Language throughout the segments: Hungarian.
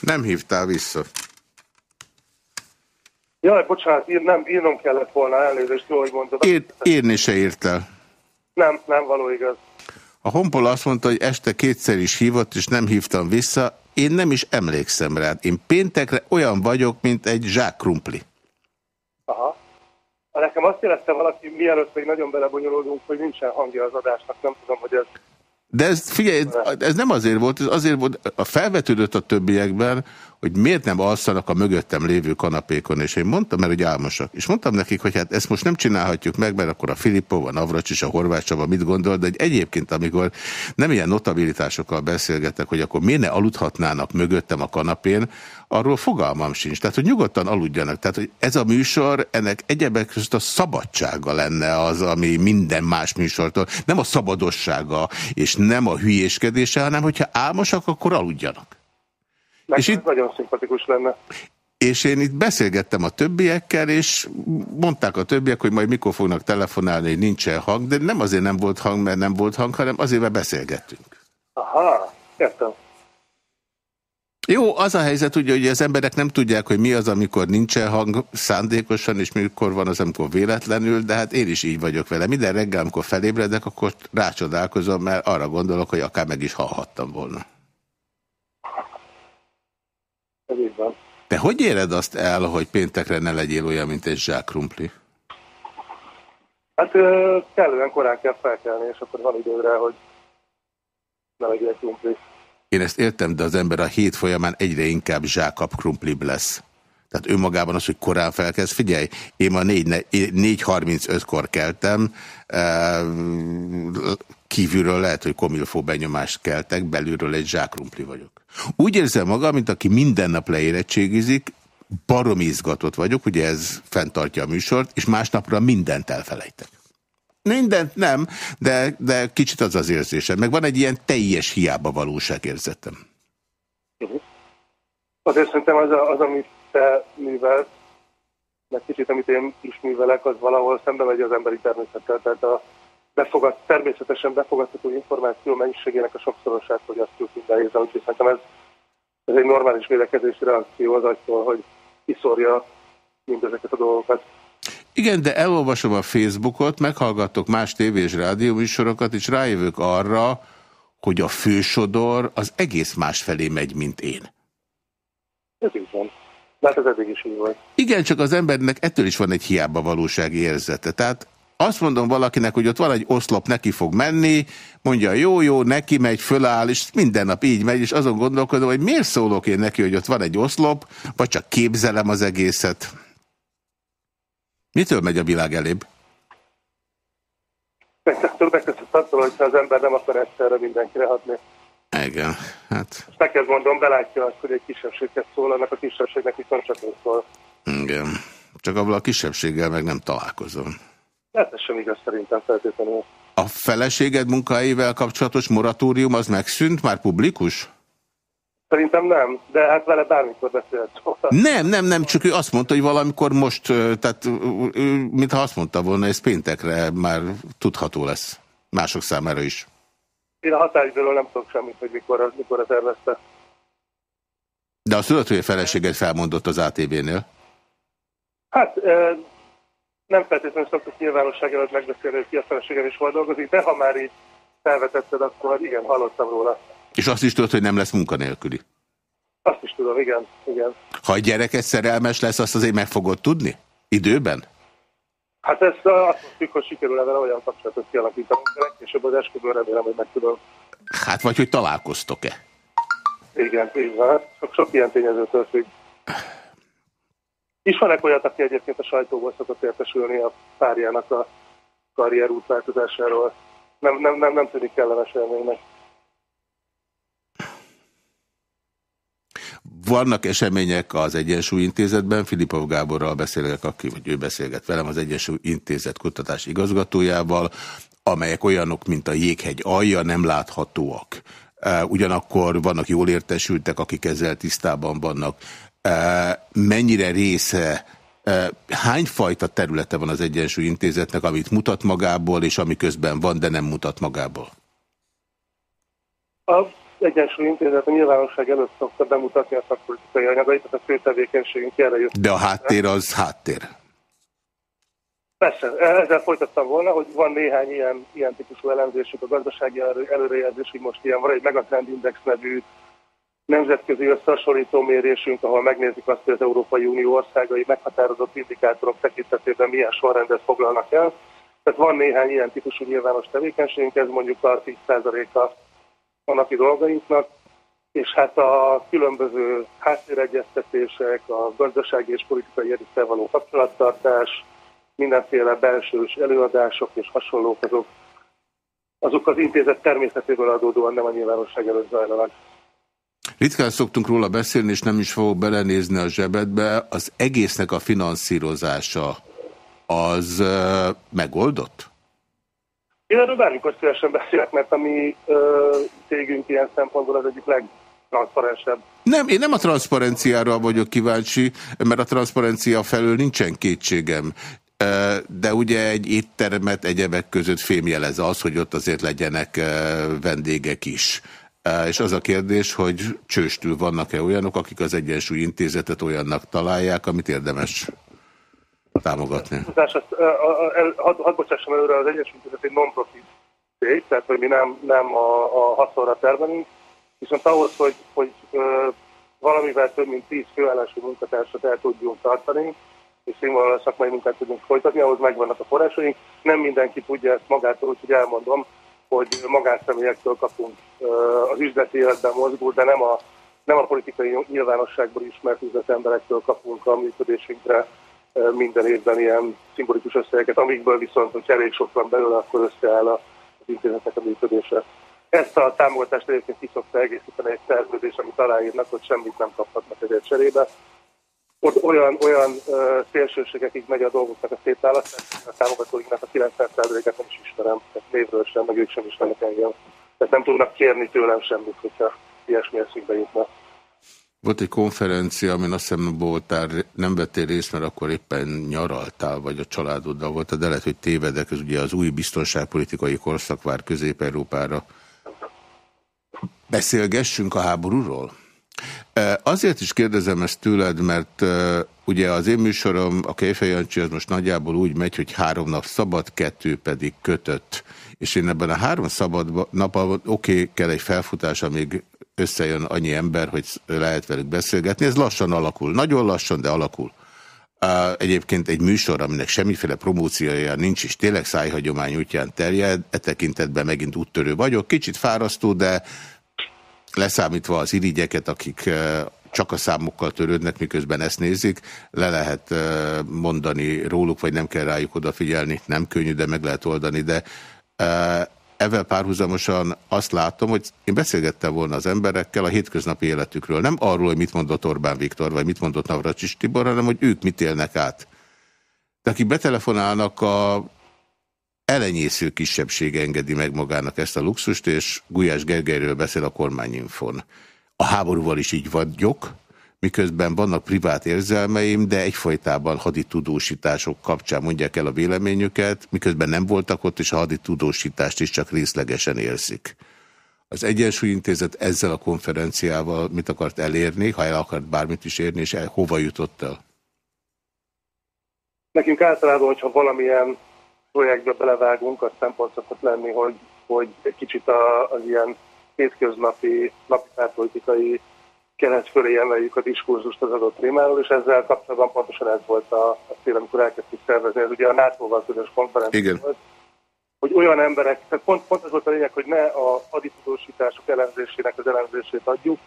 Nem hívtál vissza. Jaj, bocsánat, ír, nem, írnom kellett volna elnézést, jó, hogy mondod. Ír, írni se írtál. Nem, nem való igaz. A honpol azt mondta, hogy este kétszer is hívott, és nem hívtam vissza. Én nem is emlékszem rá. Én péntekre olyan vagyok, mint egy zsák krumpli. Aha. Nekem azt jelezte valaki, mielőtt még nagyon belebonyolódunk, hogy nincsen hangja az adásnak. Nem tudom, hogy ez de ez, figyelj, ez nem azért volt, ez azért volt, a felvetődött a többiekben, hogy miért nem alszanak a mögöttem lévő kanapékon, és én mondtam, mert hogy álmosak. És mondtam nekik, hogy hát ezt most nem csinálhatjuk meg, mert akkor a Filippov, a Navracs és a Horváth Csaba mit gondol, de egyébként, amikor nem ilyen notabilitásokkal beszélgetek, hogy akkor miért ne aludhatnának mögöttem a kanapén, arról fogalmam sincs. Tehát, hogy nyugodtan aludjanak. Tehát, hogy ez a műsor, ennek egyebek között a szabadsága lenne az, ami minden más műsortól. Nem a szabadossága, és nem a hülyéskedése, hanem hogyha álmosak, akkor aludjanak. Nekem és itt nagyon szimpatikus lenne. És én itt beszélgettem a többiekkel, és mondták a többiek, hogy majd mikor fognak telefonálni, hogy nincsen hang, de nem azért nem volt hang, mert nem volt hang, hanem azért, mert beszélgettünk. Aha, értem. Jó, az a helyzet ugye, hogy az emberek nem tudják, hogy mi az, amikor nincsen hang szándékosan, és mikor van az, amikor véletlenül, de hát én is így vagyok vele. Minden reggel, amikor felébredek, akkor rácsodálkozom, mert arra gondolok, hogy akár meg is hallhattam volna. Ez így van. Te hogy éred azt el, hogy péntekre ne legyél olyan, mint egy zsákrumpli? Hát kellően korán kell felkelni, és akkor van időre, hogy ne legyél krumpli. Én ezt értem, de az ember a hét folyamán egyre inkább zsákabb krumplibb lesz. Tehát önmagában az, hogy korán felkezd, figyelj, én ma 4.35-kor keltem, kívülről lehet, hogy komilfó benyomást keltek, belülről egy zsákrumpli vagyok. Úgy érzem magam, mint aki minden nap leérettségizik, barom izgatott vagyok, ugye ez fenntartja a műsort, és másnapra mindent elfelejtek. Mindent nem, de, de kicsit az az érzésem. Meg van egy ilyen teljes hiába valóságérzetem. Uh -huh. Azért szerintem az, az, amit te művelsz, meg kicsit, amit én is művelek, az valahol szembe megy az emberi természettel. Tehát a befogad, természetesen befogadható információ mennyiségének a sokszorosát fogyasztjuk minden héten, úgyhogy szerintem ez, ez egy normális védekezési reakció az agytól, hogy kiszorja mindezeket a dolgokat. Igen, de elolvasom a Facebookot, meghallgatok más tévé és rádióműsorokat, és rájövök arra, hogy a fősodor az egész más felé megy, mint én. Ez így van. Hát ez eddig is így volt. Igen, csak az embernek ettől is van egy hiába valósági érzete. Tehát azt mondom valakinek, hogy ott van egy oszlop, neki fog menni, mondja jó, jó, neki megy, föláll, és minden nap így megy, és azon gondolkodom, hogy miért szólok én neki, hogy ott van egy oszlop, vagy csak képzelem az egészet. Mitől megy a világ elébb? Többek között attól, hogyha az ember nem akar egyszerre mindenkire hatni. Igen, hát... És neked mondom, belátja azt, hogy egy kisebbséghez szól, annak a kisebbségnek viszont csak szól. Igen, csak abban a kisebbséggel meg nem találkozom. Hát ez sem igaz szerintem feltétlenül. A feleséged munkahelyével kapcsolatos moratórium az megszűnt, már publikus? Szerintem nem, de hát vele bármikor beszélt. Nem, nem, nem, csak ő azt mondta, hogy valamikor most, tehát mintha azt mondta volna, ez péntekre már tudható lesz. Mások számára is. Én a határidőről nem tudok semmit, hogy mikor, mikor tervezte. De azt tudod, hogy a feleséget felmondott az ATV-nél? Hát nem feltétlenül szoktuk nyilvánosság előtt megbeszélni, hogy ki a feleségem is volt dolgozik, de ha már így felvetetted, akkor igen, hallottam róla. És azt is tudod, hogy nem lesz munkanélküli? Azt is tudom, igen. igen. Ha egy gyereket szerelmes lesz, azt azért meg fogod tudni? Időben? Hát ez azt mondjuk, hogy sikerül vele olyan kapcsolatot kialakítani, és az esküvőn remélem, hogy meg tudom. Hát vagy, hogy találkoztok-e? Igen, így van. Sok, sok ilyen tényezőtől függ. Ismerek olyat, aki egyébként a sajtóból szokott értesülni a párjának a karrier útváltozásáról. Nem, nem, nem, nem tűnik kellemes élménynek. Vannak események az Egyensúly Intézetben, Filipov Gáborral beszélek, aki, vagy ő beszélget velem, az Egyensúly Intézet kutatás igazgatójával, amelyek olyanok, mint a jéghegy alja, nem láthatóak. Ugyanakkor vannak jól értesültek, akik ezzel tisztában vannak. Mennyire része, hányfajta területe van az Egyensúly Intézetnek, amit mutat magából, és ami közben van, de nem mutat magából? A Egyensúly Intézet a nyilvánosság előtt szokta bemutatni a szakpolitikai anyagait, tehát a fő tevékenységünk erre jött. De a háttér az háttér. Persze, ezzel folytattam volna, hogy van néhány ilyen, ilyen típusú elemzésük, a gazdasági előrejelzésig most ilyen van egy Megatrend Index nevű nemzetközi összehasonlító mérésünk, ahol megnézik azt, hogy az Európai Unió országai meghatározott indikátorok tekintetében milyen sorrendet foglalnak el. Tehát van néhány ilyen típusú nyilvános tevékenységünk, ez mondjuk a 10%-a a napi dolgainknak, és hát a különböző háttéregyeztetések, a gazdasági és politikai erőkkel való kapcsolattartás, mindenféle belsős előadások és hasonlók, azok, azok az intézet természetéből adódóan nem a nyilvánosság előtt zajlanak. Ritkán szoktunk róla beszélni, és nem is fogok belenézni a zsebedbe. Az egésznek a finanszírozása az megoldott? Én erről bármikor szívesen beszélek, mert a mi uh, cégünk ilyen szempontból az egyik legtranszparensebb. Nem, én nem a transzparenciára vagyok kíváncsi, mert a transzparencia felől nincsen kétségem. De ugye egy éttermet egyebek között fémjelez az, hogy ott azért legyenek vendégek is. És az a kérdés, hogy csőstül vannak-e olyanok, akik az Egyensúly Intézetet olyannak találják, amit érdemes támogatni? Hadd bocsássam előre, az Egyensúly Intézet egy non-profit cég, tehát hogy mi nem, nem a, a haszonra termelünk, viszont ahhoz, hogy, hogy valamivel több mint 10 főállású munkatársat el tudjunk tartani, és színvonalas szakmai munkát tudunk folytatni, ahhoz megvannak a forrásaink. Nem mindenki tudja ezt magától, úgyhogy elmondom, hogy magánszemélyektől kapunk az üzleti életben mozgó, de nem a, nem a politikai nyilvánosságból ismert üzletemberektől kapunk a működésünkre minden évben ilyen szimbolikus összegeket, amikből viszont, hogy elég sok van belőle, akkor összeáll az intézetnek a működése. Ezt a támogatást egyébként ki szokta egészíteni egy szerződés, amit aláírnak, hogy semmit nem kaphatnak egy cserébe ott olyan, olyan uh, szélsőségekig megy a dolgoknak a szétválasztás, a támogatóinknak a 90%-et nem is ismerem, tehát névről sem, meg ők sem ismernek engem. Tehát nem tudnak kérni tőlem semmit, hogyha ilyesmi eszükbe jutna. Volt egy konferencia, amin azt hiszem voltál, nem vettél részt, mert akkor éppen nyaraltál, vagy a családoddal volt, de lehet, hogy tévedek, ez ugye az új biztonságpolitikai korszak vár Közép-Európára. Beszélgessünk a háborúról? Azért is kérdezem ezt tőled, mert ugye az én műsorom, a Kejfejancsi az most nagyjából úgy megy, hogy három nap szabad, kettő pedig kötött. És én ebben a három szabad napban, oké, okay, kell egy felfutás, amíg összejön annyi ember, hogy lehet velük beszélgetni. Ez lassan alakul. Nagyon lassan, de alakul. Egyébként egy műsor, aminek semmiféle promóciója nincs, és tényleg szájhagyomány útján terjed, e tekintetben megint úttörő vagyok. Kicsit fárasztó, de leszámítva az irigyeket, akik csak a számokkal törődnek, miközben ezt nézik, le lehet eh, mondani róluk, vagy nem kell rájuk odafigyelni, nem könnyű, de meg lehet oldani, de ezzel párhuzamosan azt látom, hogy én beszélgettem volna az emberekkel a hétköznapi életükről, nem arról, hogy mit mondott Orbán Viktor, vagy mit mondott Navracsis Tibor, hanem hogy ők mit élnek át. De akik betelefonálnak a elenyésző kisebbség engedi meg magának ezt a luxust, és Gulyás Gergelyről beszél a kormányinfon. A háborúval is így vagyok, miközben vannak privát érzelmeim, de egyfajtában haditudósítások kapcsán mondják el a véleményüket, miközben nem voltak ott, és a haditudósítást is csak részlegesen érzik. Az Egyensúlyintézet ezzel a konferenciával mit akart elérni, ha el akart bármit is érni, és el, hova jutott el? Nekünk általában, hogyha valamilyen projektbe belevágunk, az szempont szokott lenni, hogy, hogy egy kicsit a, az ilyen hétköznapi, napi politikai kelet fölé emeljük a diskurzust az adott témáról, és ezzel kapcsolatban pontosan ez volt a, a cél, amikor elkezdtük szervezni. Ez ugye a NATO-val közös konferencia volt, hogy olyan emberek, tehát pont, pont az volt a lényeg, hogy ne a haditudósítások elemzésének az elemzését adjuk,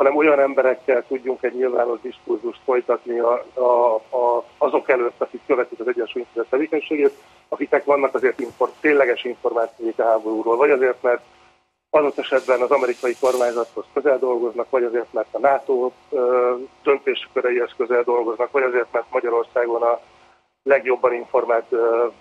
hanem olyan emberekkel tudjunk egy nyilvános diskurzust folytatni a, a, a, azok előtt, akik követik az Egyesült Intézet tevékenységét, akiknek vannak azért infor, tényleges információik a háborúról, vagy azért, mert adott esetben az amerikai kormányzathoz közel dolgoznak, vagy azért, mert a NATO döntésköreihez közel dolgoznak, vagy azért, mert Magyarországon a legjobban informált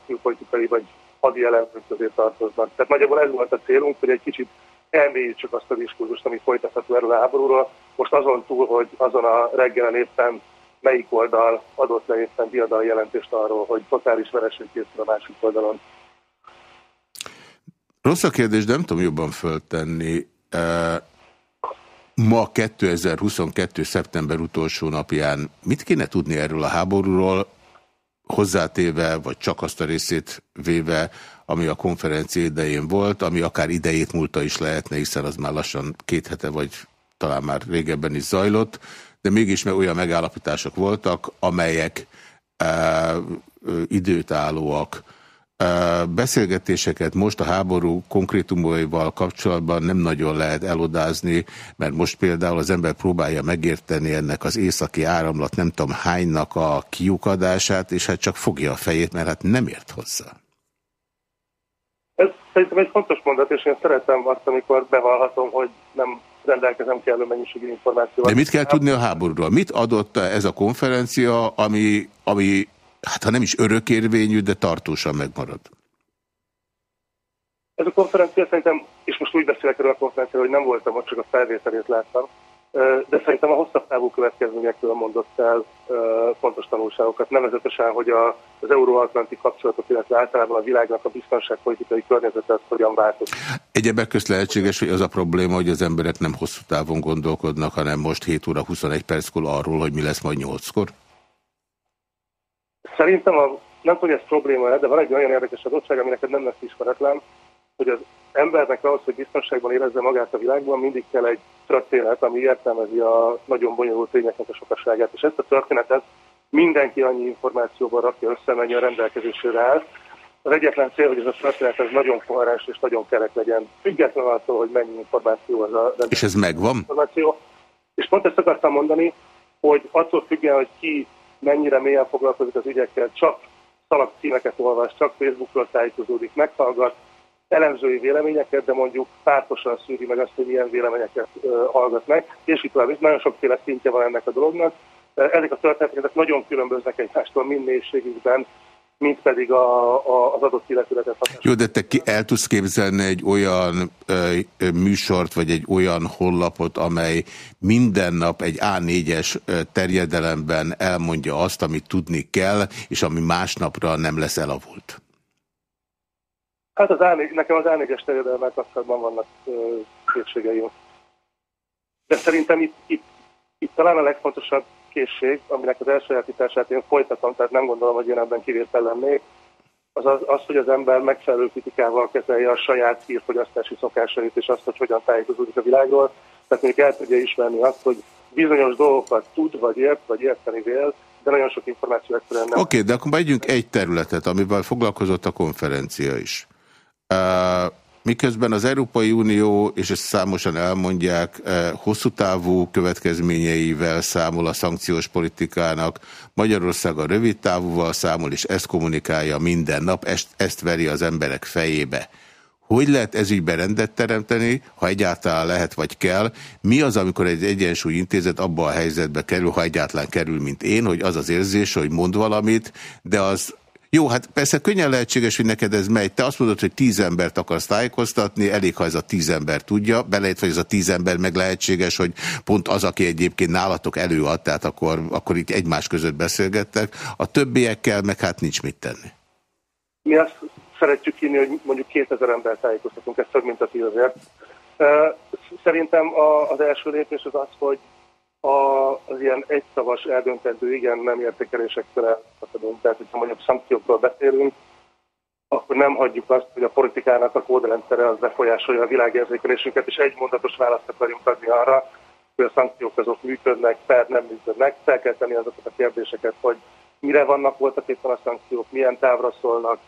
külpolitikai vagy hadi elemzők közé tartoznak. Tehát nagyjából ez volt a célunk, hogy egy kicsit elmélyítsük azt a diskurzust, ami folytatható erről a háborúról. Most azon túl, hogy azon a reggelen éppen melyik oldal adott le éppen diadal jelentést arról, hogy totális vereség készül a másik oldalon. Rossz a kérdés, nem tudom jobban föltenni. ma 2022. szeptember utolsó napján mit kéne tudni erről a háborúról, hozzátéve, vagy csak azt a részét véve, ami a konferencia idején volt, ami akár idejét múlta is lehetne, hiszen az már lassan két hete, vagy talán már régebben is zajlott, de mégis meg olyan megállapítások voltak, amelyek e, időtállóak, Beszélgetéseket most a háború konkrétumaival kapcsolatban nem nagyon lehet elodázni, mert most például az ember próbálja megérteni ennek az északi áramlat nem tudom hánynak a kiukadását, és hát csak fogja a fejét, mert hát nem ért hozzá. Szerintem egy fontos mondat, és én szeretem azt, amikor bevallhatom, hogy nem rendelkezem kellő mennyiségű információval. De mit kell tudni a háborúról? Mit adott ez a konferencia, ami, ami hát ha nem is örökérvényű, de tartósan megmarad. Ez a konferencia szerintem, és most úgy beszélek erről a konferenciáról, hogy nem voltam ott, csak a felvételét láttam, de szerintem a hosszabb távú következményekről mondott el fontos tanulságokat, nevezetesen, hogy az euróatlanti kapcsolatok, illetve általában a világnak a biztonságpolitikai környezete az hogyan változik. Egyebek közt lehetséges, hogy az a probléma, hogy az emberek nem hosszú távon gondolkodnak, hanem most 7 óra 21 perckor arról, hogy mi lesz majd 8-kor? Szerintem, a, nem tudom, hogy ez probléma de van egy olyan érdekes adottság, ami neked nem lesz ismeretlen, hogy az embernek ahhoz, hogy biztonságban érezze magát a világban, mindig kell egy történet, ami értelmezi a nagyon bonyolult tényeknek a sokaságát. És ezt a történetet mindenki annyi információban rakja össze, mennyi a rendelkezésére áll. Az egyetlen cél, hogy ez a történet ez nagyon koherens és nagyon kerek legyen, függetlenül attól, hogy mennyi információ az a És ez megvan? Információ. És pont ezt akartam mondani, hogy attól függően, hogy ki mennyire mélyen foglalkozik az ügyekkel, csak szalag címeket olvas, csak Facebookról tájékozódik, meghallgat, elemzői véleményeket, de mondjuk pártosan szűri meg azt, hogy milyen véleményeket hallgat meg, és itt tovább. Nagyon sokféle szintje van ennek a dolognak. Ezek a történetek nagyon különböznek egymástól mind mélységükben, mint pedig a, a, az adott illetületet. Jó, de te ki el tudsz képzelni egy olyan ö, műsort, vagy egy olyan hollapot, amely minden nap egy A4-es terjedelemben elmondja azt, amit tudni kell, és ami másnapra nem lesz elavult? Hát az A4, nekem az A4-es terjedelemmel kapcsolatban vannak kétségeim. De szerintem itt, itt, itt talán a legfontosabb készség, aminek az elsajátítását én folytatom, tehát nem gondolom, hogy én ebben kivétel lennék, az, az, az, hogy az ember megfelelő kritikával kezelje a saját hírfogyasztási szokásait, és azt, hogy hogyan tájékozódik a világról. Tehát még el tudja ismerni azt, hogy bizonyos dolgokat tud, vagy ért, vagy érteni vél, de nagyon sok információ egyszerűen nem. Oké, okay, de akkor megyünk egy területet, amivel foglalkozott a konferencia is. Miközben az Európai Unió, és ezt számosan elmondják, eh, hosszú távú következményeivel számol a szankciós politikának, Magyarország a rövid távúval számol, és ezt kommunikálja minden nap, ezt, ezt veri az emberek fejébe. Hogy lehet ezügyben rendet teremteni, ha egyáltalán lehet vagy kell? Mi az, amikor egy egyensúly intézet abba a helyzetbe kerül, ha egyáltalán kerül, mint én, hogy az az érzés, hogy mond valamit, de az jó, hát persze könnyen lehetséges, hogy neked ez megy. Te azt mondod, hogy tíz embert akarsz tájékoztatni, elég, ha ez a tíz ember tudja, belejött, hogy ez a tíz ember meg lehetséges, hogy pont az, aki egyébként nálatok előad, tehát akkor, akkor itt egymás között beszélgettek. A többiekkel meg hát nincs mit tenni. Mi azt szeretjük írni, hogy mondjuk 2000 ember tájékoztatunk, ez több, mint a tízezért. Szerintem az első lépés az az, hogy a, az ilyen egyszavas eldöntendő igen nem értékelésekkel elszakadunk. Tehát, hogyha mondjuk szankciókról beszélünk, akkor nem hagyjuk azt, hogy a politikának a kódrendszere az befolyásolja a világérzékelésünket, és egy mondatos választ akarjunk adni arra, hogy a szankciók azok működnek, per nem működnek. Fel kell tenni azokat a kérdéseket, hogy mire vannak voltak éppen a szankciók, milyen távra szólnak,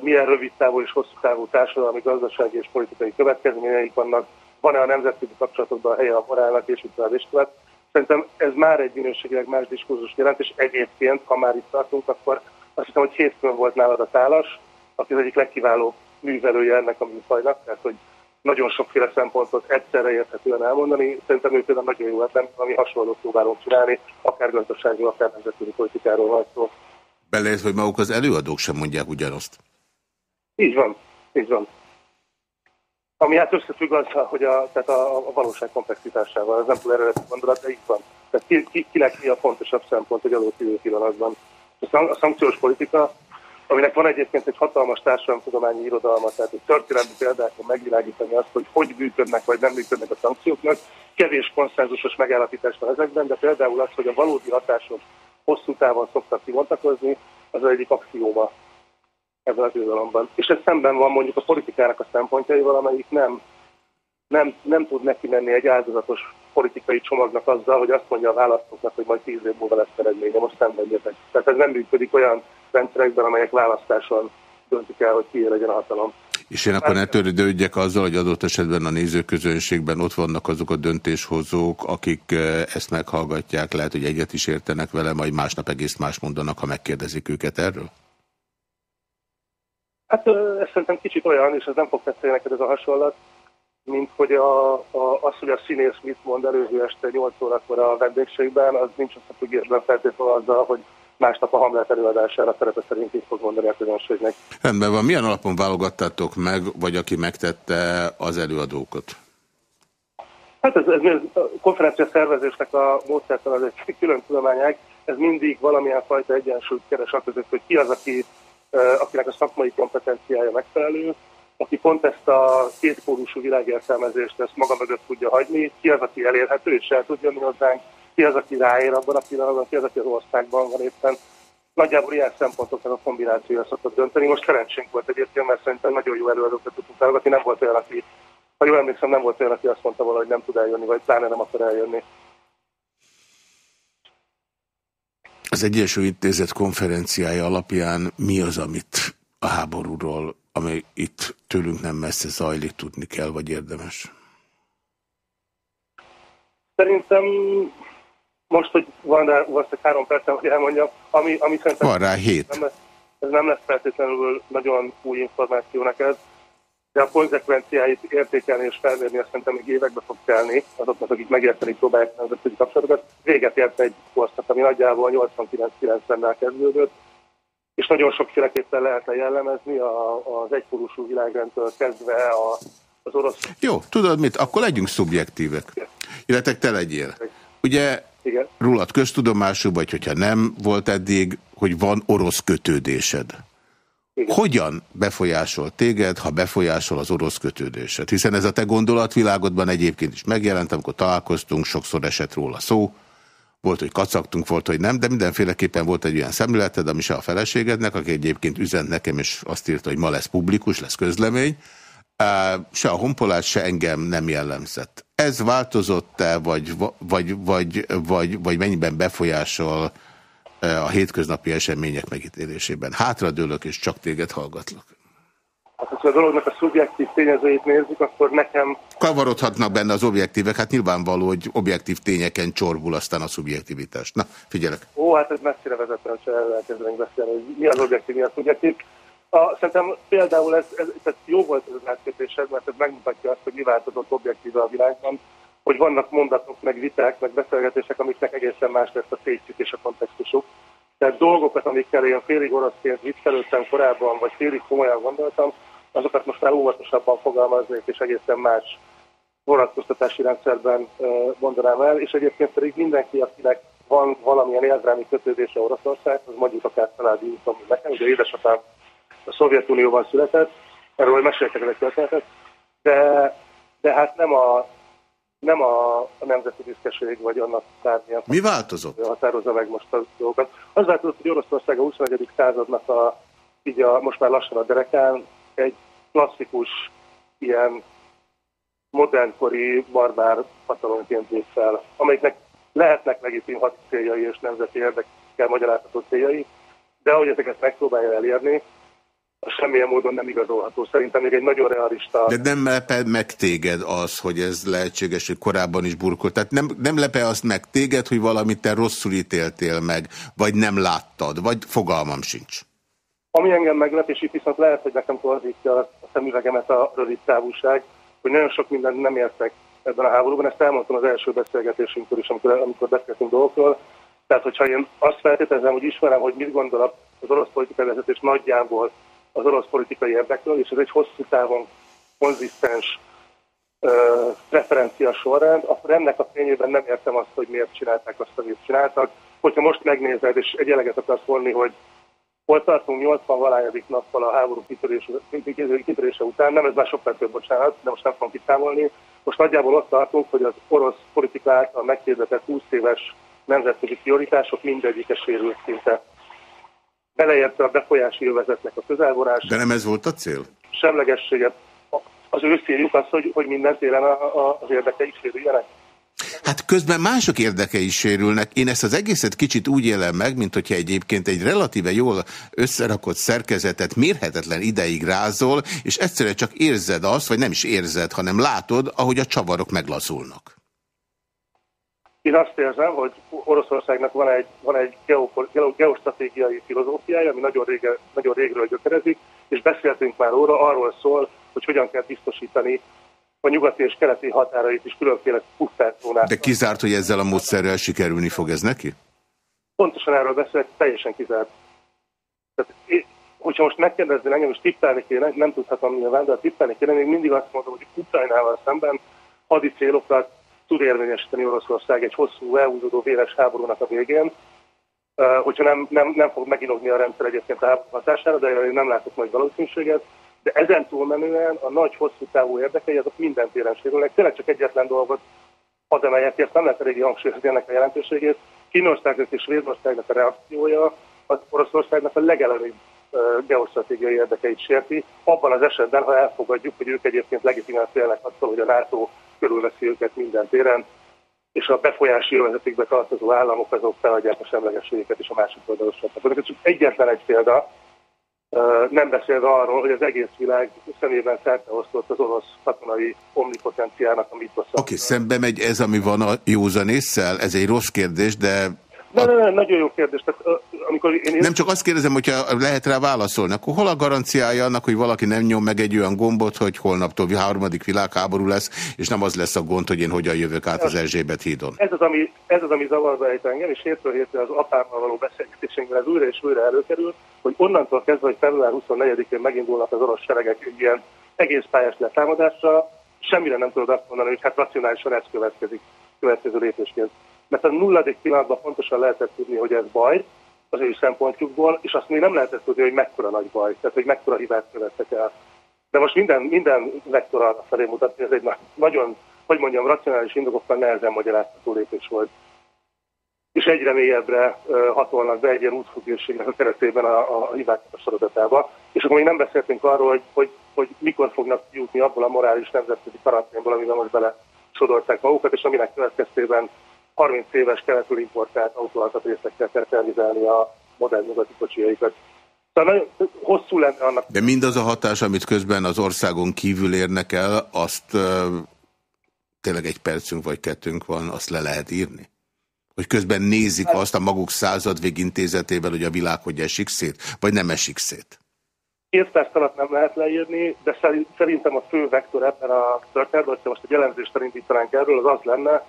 milyen rövid távú és hosszú távú társadalmi, gazdasági és politikai következményeik vannak, van-e a nemzetközi kapcsolatokban a helye a morálnak, és itt és tovább. Szerintem ez már egy minőségileg más diskurzus jelent, és egyébként, ha már itt tartunk, akkor azt hiszem, hogy hétfőn volt nálad a tálas, aki az egyik legkiválóbb művelője ennek a műfajnak, tehát hogy nagyon sokféle szempontot egyszerre érthetően elmondani. Szerintem ő például nagyon jó ötlet, ami hasonlót próbálunk csinálni, akár gazdaságról, akár nemzetközi politikáról van szó. Belejött, hogy maguk az előadók sem mondják ugyanazt. Így van, így van. Ami hát összefügg az, hogy a, tehát a, a valóság komplexitásával, ez nem túl eredeti gondolat, de így van. Tehát ki, ki, kinek mi a fontosabb szempont egy adott időpillanatban. A szankciós politika aminek van egyébként egy hatalmas társadalomtudományi irodalma, tehát egy történelmi példákon megvilágítani azt, hogy hogy működnek vagy nem működnek a szankcióknak. Kevés konszenzusos megállapítás van ezekben, de például az, hogy a valódi hatások hosszú távon szoktak kivontakozni, az egyik axióma ebben az irodalomban. És ez szemben van mondjuk a politikának a szempontjaival, amelyik nem, nem, nem tud neki menni egy áldozatos politikai csomagnak azzal, hogy azt mondja a választóknak, hogy majd tíz év múlva lesz eredménye, most szemben jöttek. Tehát ez nem működik olyan rendszerekben, amelyek választáson döntik el, hogy ki legyen a hatalom. És én akkor ne törődődjek azzal, hogy adott esetben a nézőközönségben ott vannak azok a döntéshozók, akik eh, ezt meghallgatják, lehet, hogy egyet is értenek vele, majd másnap egész más mondanak, ha megkérdezik őket erről? Hát ez szerintem kicsit olyan, és ez nem fog tetszeni neked ez a hasonlat, mint hogy a, a, az, hogy a színész mit mond előző este 8 órakor a vendégségben, az nincs összefüggésben feltétlenül azzal, hogy másnap a Hamlet előadására szerepe szerint így fog mondani a közönségnek. Rendben van. Milyen alapon válogattátok meg, vagy aki megtette az előadókat? Hát ez, ez a konferencia szervezésnek a módszertan az egy külön tudományág. Ez mindig valamilyen fajta egyensúlyt keres a között, hogy ki az, aki, akinek a szakmai kompetenciája megfelelő, aki pont ezt a kétpólusú világértelmezést ezt maga mögött tudja hagyni, ki az, aki elérhető és el tud jönni hozzánk, ki az, aki ráér abban a pillanatban, ki az, aki az országban van éppen. Nagyjából ilyen szempontoknak a kombinációja szokott dönteni. Most szerencsénk volt egyébként, mert szerintem nagyon jó előadókat tudtunk hallgatni. Nem volt olyan, aki, ha jól emlékszem, nem volt olyan, aki azt mondta volna, hogy nem tud eljönni, vagy pláne nem akar eljönni. Az Egyesült Intézet konferenciája alapján mi az, amit a háborúról, amely itt tőlünk nem messze zajlik, tudni kell, vagy érdemes? Szerintem most, hogy van rá valószínűleg három percem, hogy elmondjam, ami, ami szerintem... Van rá hét. Nem lesz, ez nem lesz feltétlenül nagyon új információ neked, de a konzekvenciáit értékelni és felmérni azt szerintem még évekbe fog telni, azoknak, akik megérteni próbálják nemzetközi kapcsolatokat. Véget ért egy korszak, ami nagyjából 89-90-nel kezdődött, és nagyon sokféleképpen lehetne jellemezni a, az egykorúsú világrendtől kezdve a, az orosz... Jó, tudod mit, akkor legyünk szubjektívek. Illetve te legyél. Ugye igen. Rólad köztudomású, vagy hogyha nem volt eddig, hogy van orosz kötődésed. Igen. Hogyan befolyásol téged, ha befolyásol az orosz kötődésed? Hiszen ez a te gondolatvilágodban egyébként is megjelent, amikor találkoztunk, sokszor esett róla szó. Volt, hogy kacagtunk, volt, hogy nem, de mindenféleképpen volt egy olyan szemléleted, ami se a feleségednek, aki egyébként üzent nekem, és azt írta, hogy ma lesz publikus, lesz közlemény. Se a honpolás, se engem nem jellemzett. Ez változott-e, vagy, vagy, vagy, vagy, vagy mennyiben befolyásol a hétköznapi események megítélésében? Hátradőlök, és csak téged hallgatlak. Hát, ha a dolognak a szubjektív tényezőit nézzük, akkor nekem... Kavarodhatnak benne az objektívek, hát nyilvánvaló, hogy objektív tényeken csorbul aztán a szubjektivitás. Na, figyelek. Ó, hát ez messzire vezetően se elkezdenénk beszélni, hogy mi az objektív, mi a szubjektív. A, szerintem például ez, ez, ez jó volt ez az átkötésed, mert ez megmutatja azt, hogy mi változott objektíve a világban, hogy vannak mondatok, meg viták, meg beszélgetések, amiknek egészen más lesz a szétszük és a kontextusuk. Tehát dolgokat, amikkel én félig oroszként viccelődtem korábban, vagy félig komolyan gondoltam, azokat most már óvatosabban fogalmaznék, és egészen más vonatkoztatási rendszerben mondanám el, és egyébként pedig mindenki, akinek van valamilyen érzelmi kötődése Oroszország, az mondjuk akár családi úton, nekem, ugye édesapám a Szovjetunióban született, erről meséltek egy de, de hát nem a, nem a, a nemzeti büszkeség vagy annak bármilyen. Mi változott? Határozza meg most a dolgokat. Az változott, hogy Oroszország a 21. századnak a, így a, most már lassan a derekán egy klasszikus ilyen modernkori barbár hatalomként lép fel, amelyiknek lehetnek legitim hat céljai és nemzeti érdekkel magyarázható céljai, de ahogy ezeket megpróbálja elérni, semmilyen módon nem igazolható. Szerintem még egy nagyon realista... De nem lepe meg téged az, hogy ez lehetséges, hogy korábban is burkolt. Tehát nem, nem lepe azt meg téged, hogy valamit te rosszul ítéltél meg, vagy nem láttad, vagy fogalmam sincs. Ami engem meglep, és itt viszont lehet, hogy nekem torzítja a szemüvegemet a rövid távúság, hogy nagyon sok mindent nem értek ebben a háborúban. Ezt elmondtam az első beszélgetésünkkor is, amikor, amikor beszéltünk dolgokról. Tehát, hogyha én azt feltételezem, hogy ismerem, hogy mit gondol az orosz politikai vezetés nagyjából az orosz politikai érdekről, és ez egy hosszú távon konzisztens preferencia sorrend, akkor ennek a fényében nem értem azt, hogy miért csinálták azt, amit csináltak. Hogyha most megnézed, és egy eleget akarsz vonni, hogy Hol tartunk 80 valányadik nappal a háború kitörése, kitörése után, nem ez már sokkal több, bocsánat, de most nem fogom kiszámolni. Most nagyjából ott tartunk, hogy az orosz politikát a megkérdezett 20 éves nemzetközi prioritások mindegyike sérült szinte. Beleértve a befolyási jövezetnek a közelvonás. De nem ez volt a cél? Semlegességet. Az ő céljuk az, hogy, hogy minden téren a, a, az érdekeik sérüljenek. Hát közben mások érdekei is sérülnek. Én ezt az egészet kicsit úgy élem meg, mint hogyha egyébként egy relatíve jól összerakott szerkezetet mérhetetlen ideig rázol, és egyszerűen csak érzed azt, vagy nem is érzed, hanem látod, ahogy a csavarok meglaszulnak. Én azt érzem, hogy Oroszországnak van egy, van egy geostratégiai filozófiája, ami nagyon, rége, nagyon régről gyökerezik, és beszéltünk már óra, arról szól, hogy hogyan kell biztosítani a nyugati és keleti határait is különféle pusztárzónák. De kizárt, hogy ezzel a módszerrel sikerülni fog ez neki? Pontosan erről beszélek, teljesen kizárt. Tehát, én, hogyha most megkérdezni engem, és tippelni kéne, nem tudhatom nyilván, de tippelni kéne, még mindig azt mondom, hogy Ukrajnával szemben hadi célokat tud érvényesíteni Oroszország egy hosszú, elhúzódó véres háborúnak a végén, hogyha nem, nem, nem fog meginogni a rendszer egyébként a hatására, de én nem látok nagy valószínűséget. De ezen túlmenően a nagy, hosszú távú érdekei azok minden téren sérülnek. Tényleg csak egyetlen dolgot az emeljek, ezt nem lehet eléggé hangsúlyozni ennek a jelentőségét. Kínországnak és Svédországnak a reakciója az Oroszországnak a legelőbb geostratégiai érdekeit sérti, abban az esetben, ha elfogadjuk, hogy ők egyébként legitimán félnek attól, hogy a NATO körülveszi őket minden téren, és a befolyási övezetikbe tartozó államok azok feladják a semlegességeket és a másik oldalon Ez csak egyetlen egy példa, nem beszélve arról, hogy az egész világ szemében szerteosztott az orosz katonai omnipotenciának a mitosza. Oké, okay, szembe megy ez, ami van a józanésszel? Ez egy rossz kérdés, de nem, nem, nem, nagyon jó kérdés. Tehát, amikor én... Nem csak azt kérdezem, hogyha lehet rá válaszolni, akkor hol a garanciája annak, hogy valaki nem nyom meg egy olyan gombot, hogy holnaptól harmadik világháború lesz, és nem az lesz a gond, hogy én hogyan jövök át az Erzsébet hídon? Ez az, ami, ez az, ami zavarba ejt engem, és hétről hétre az apámmal való beszélgetésünkben ez újra és újra előkerül, hogy onnantól kezdve, hogy február 24-én megindulnak az orosz seregek egy ilyen egész pályás letámadásra, semmire nem tudod azt mondani, hogy hát racionálisan ez következik következő lépésként mert a nulladik pillanatban pontosan lehetett tudni, hogy ez baj az ő szempontjukból, és azt még nem lehetett tudni, hogy mekkora nagy baj, tehát hogy mekkora hibát követtek el. De most minden, minden vektor arra felé mutat, hogy ez egy nagyon, hogy mondjam, racionális indokokkal nehezen magyarázható lépés volt. És egyre mélyebbre hatolnak be egy ilyen útfüggőségnek a keretében a, a hibák a sorozatába. És akkor még nem beszéltünk arról, hogy, hogy, hogy mikor fognak jutni abból a morális nemzetközi karanténból, amiben most bele sodorták magukat, és aminek következtében 30 éves keletül importált autóalkatrészekkel kell tervizelni a modern nyugati kocsijaikat. Szóval nagyon hosszú lenne annak... De mindaz a hatás, amit közben az országon kívül érnek el, azt tényleg egy percünk vagy kettőnk van, azt le lehet írni? Hogy közben nézik hát, azt a maguk századvégintézetével, hogy a világ hogy esik szét, vagy nem esik szét? Két perc alatt nem lehet leírni, de szerintem a fő vektor ebben a történetben, hogyha most egy jellemzést elindítanánk erről, az az lenne,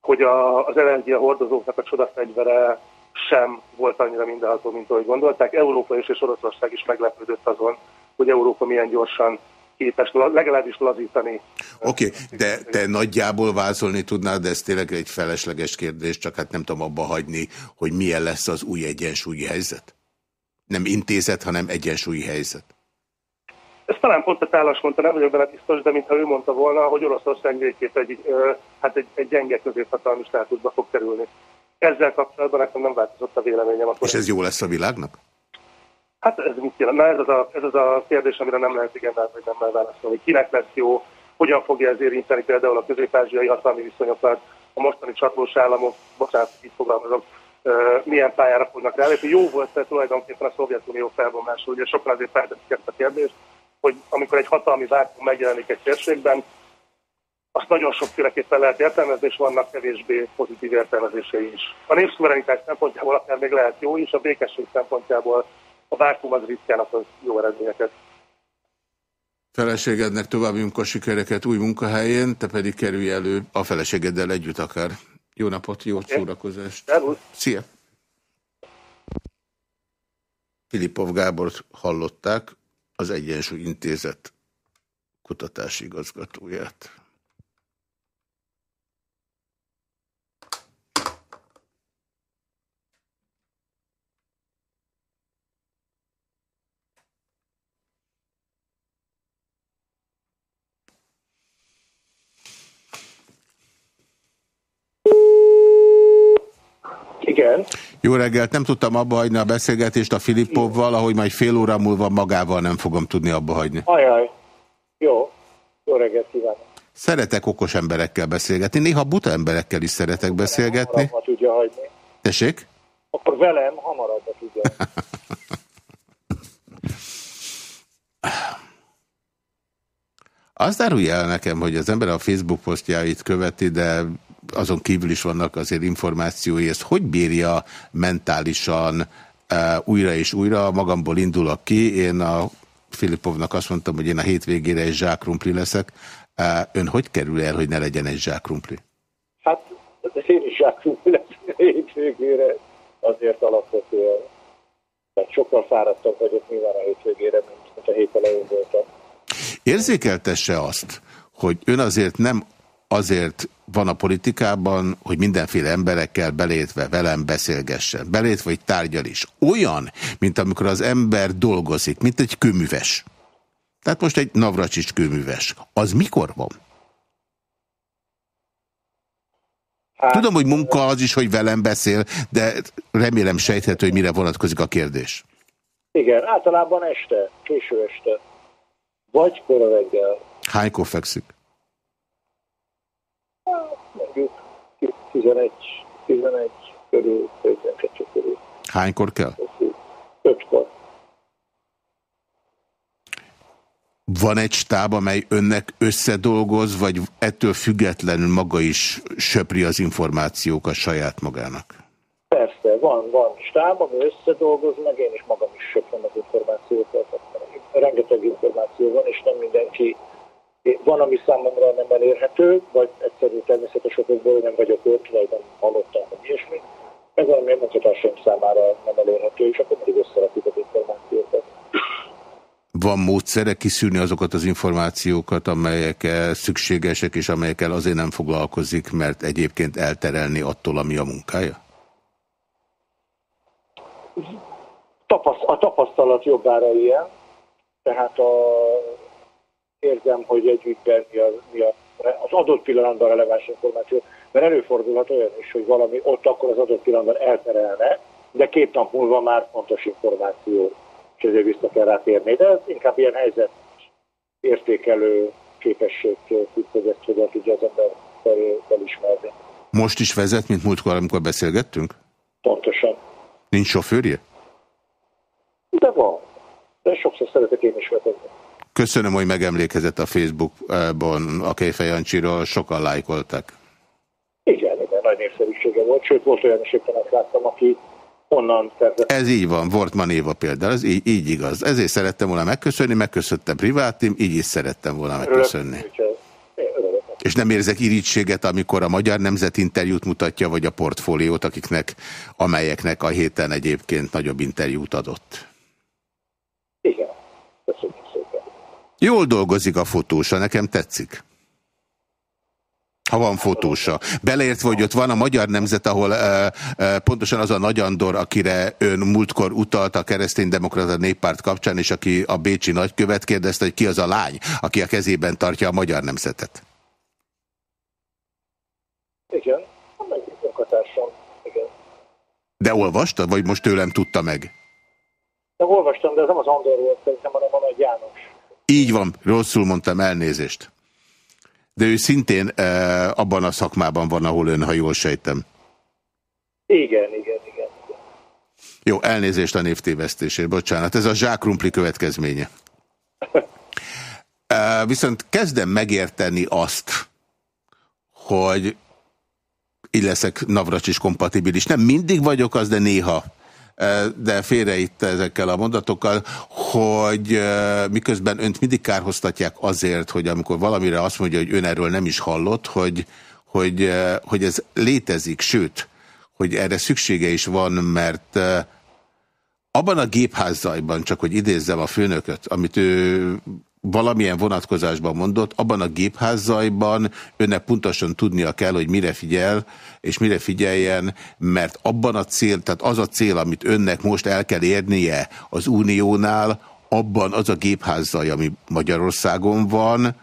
hogy a, az energiahordozóknak a csodafegyvere sem volt annyira mindenható, mint ahogy gondolták. Európa és, és Oroszország is meglepődött azon, hogy Európa milyen gyorsan képes legalábbis lazítani. Oké, okay, de te nagyjából vázolni tudnád, de ez tényleg egy felesleges kérdés, csak hát nem tudom abba hagyni, hogy milyen lesz az új egyensúlyi helyzet? Nem intézet, hanem egyensúlyi helyzet. Ez talán pont a tálas mondta, nem vagyok bele biztos, de mintha ő mondta volna, hogy Oroszország végképp egy, hát egy, egy gyenge középhatalmi státuszba fog kerülni. Ezzel kapcsolatban nekem nem változott a véleményem. Akkor És ez jó lesz a világnak? Hát ez mit jelent? Na ez az a, ez az a kérdés, amire nem lehet igen vagy nem válaszolni. Kinek lesz jó, hogyan fogja ez érinteni például a közép-ázsiai hatalmi viszonyokat, a mostani csatlós államok, bocsánat, így fogalmazok, milyen pályára fognak rá. Jó volt tehát tulajdonképpen a Szovjetunió felbomlása, ugye sokan azért feltették ezt a kérdést, hogy amikor egy hatalmi vákum megjelenik egy térségben, azt nagyon sokféleképpen lehet értelmezni, és vannak kevésbé pozitív értelmezései is. A népszuverenitás szempontjából akár még lehet jó is, a békesség szempontjából a vákum az ritkán az jó eredményeket. Feleségednek további munkasikereket új munkahelyén, te pedig kerülj elő a feleségeddel együtt akár. Jó napot, jó okay. szórakozást. Szervusz. Szia! Filipov Gábor hallották, az Egyensúly Intézet kutatási igazgatóját. Igen. Jó reggelt, nem tudtam abba hagyni a beszélgetést a Filippovval, ahogy majd fél óra múlva magával nem fogom tudni abba hagyni. Ajaj. Jó. Jó reggelt kívánok. Szeretek okos emberekkel beszélgetni, néha buta emberekkel is szeretek beszélgetni. Hamarabb tudja hagyni. Tessék? Akkor velem hamarabb tudja. Azt árulja el nekem, hogy az ember a Facebook posztjáit követi, de azon kívül is vannak azért információi, ezt hogy bírja mentálisan uh, újra és újra, magamból indulok ki, én a Filipovnak azt mondtam, hogy én a hétvégére egy zsákrumpli leszek. Uh, ön hogy kerül el, hogy ne legyen egy zsákrumpli? Hát, én is zsákrumpli leszek a hétvégére, azért alapvetően. Tehát sokkal fáradtabb vagyok nyilván a hétvégére, mint a hét elején voltam. Érzékeltesse azt, hogy ön azért nem azért van a politikában, hogy mindenféle emberekkel belétve velem beszélgessen. Belétve, hogy tárgyal is. Olyan, mint amikor az ember dolgozik, mint egy kőműves. Tehát most egy Navracsics kőműves. Az mikor van? Hát, Tudom, hogy munka az is, hogy velem beszél, de remélem sejthető, hogy mire vonatkozik a kérdés. Igen, általában este, késő este. Vagy kora reggel. Hánykor fekszik? Mondjuk 11, 11 körül, 12 körül. Hánykor kell? 5-kor. Van egy stáb, amely önnek összedolgoz, vagy ettől függetlenül maga is söpri az információkat saját magának? Persze, van, van stáb, ami összedolgoz, meg én is magam is söprem az információkat. Rengeteg információ van, és nem mindenki van, ami számomra nem elérhető, vagy egyszerű természetes okokból nem vagyok ott, vagy nem hallottam, hogy ilyesmi. Meg van, ami a munkatársaim számára nem elérhető, és akkor pedig összerakjuk az információkat. Van módszere kiszűrni azokat az információkat, amelyek szükségesek, és amelyekkel azért nem foglalkozik, mert egyébként elterelni attól, ami a munkája? A tapasztalat jobbára ilyen, tehát a érzem, hogy egy ügyben mi, az, mi a, az adott pillanatban releváns információ, mert előfordulhat olyan is, hogy valami ott akkor az adott pillanatban elterelne, de két nap múlva már fontos információ, és ezért vissza kell rátérni. De ez inkább ilyen helyzet értékelő képesség hogy ezt hogyan tudja az ember felismerni. Most is vezet, mint múltkor, amikor beszélgettünk? Pontosan. Nincs sofőrje? De van. De sokszor szeretek én is vezetni. Köszönöm, hogy megemlékezett a Facebookban a Kéfejancsiról, sokan lájkoltak. Igen, igen, nagy népszerűsége volt, sőt volt olyan is éppen láttam, aki onnan szerzett. Ez így van, Wortman Éva például, ez így, így igaz. Ezért szerettem volna megköszönni, megköszöntem privátim, így is szerettem volna megköszönni. És nem érzek irítséget, amikor a Magyar Nemzet interjút mutatja, vagy a portfóliót, akiknek, amelyeknek a héten egyébként nagyobb interjút adott. Jól dolgozik a fotósa, nekem tetszik. Ha van fotósa. Beleértve, hogy ott van a Magyar Nemzet, ahol e, e, pontosan az a Nagy Andor, akire ön múltkor utalt a kereszténydemokrata néppárt kapcsán, és aki a Bécsi nagykövet kérdezte, hogy ki az a lány, aki a kezében tartja a Magyar Nemzetet. Igen, munkatársam, igen. De olvasta, vagy most tőlem tudta meg? De olvastam, de ez nem az Andor volt, szerintem, hanem a Nagy János. Így van, rosszul mondtam, elnézést. De ő szintén e, abban a szakmában van, ahol ön, ha jól sejtem. Igen, igen, igen. igen. Jó, elnézést a névtévesztésért, bocsánat. Ez a zsákrumpli következménye. E, viszont kezdem megérteni azt, hogy így leszek Navracsis kompatibilis. Nem mindig vagyok az, de néha de félre itt ezekkel a mondatokkal, hogy miközben önt mindig kárhoztatják azért, hogy amikor valamire azt mondja, hogy ön erről nem is hallott, hogy, hogy, hogy ez létezik, sőt, hogy erre szüksége is van, mert abban a gépházzajban, csak hogy idézzem a főnököt, amit ő valamilyen vonatkozásban mondott, abban a gépházzajban önnek pontosan tudnia kell, hogy mire figyel, és mire figyeljen, mert abban a cél, tehát az a cél, amit önnek most el kell érnie az Uniónál, abban az a gépházzaj, ami Magyarországon van,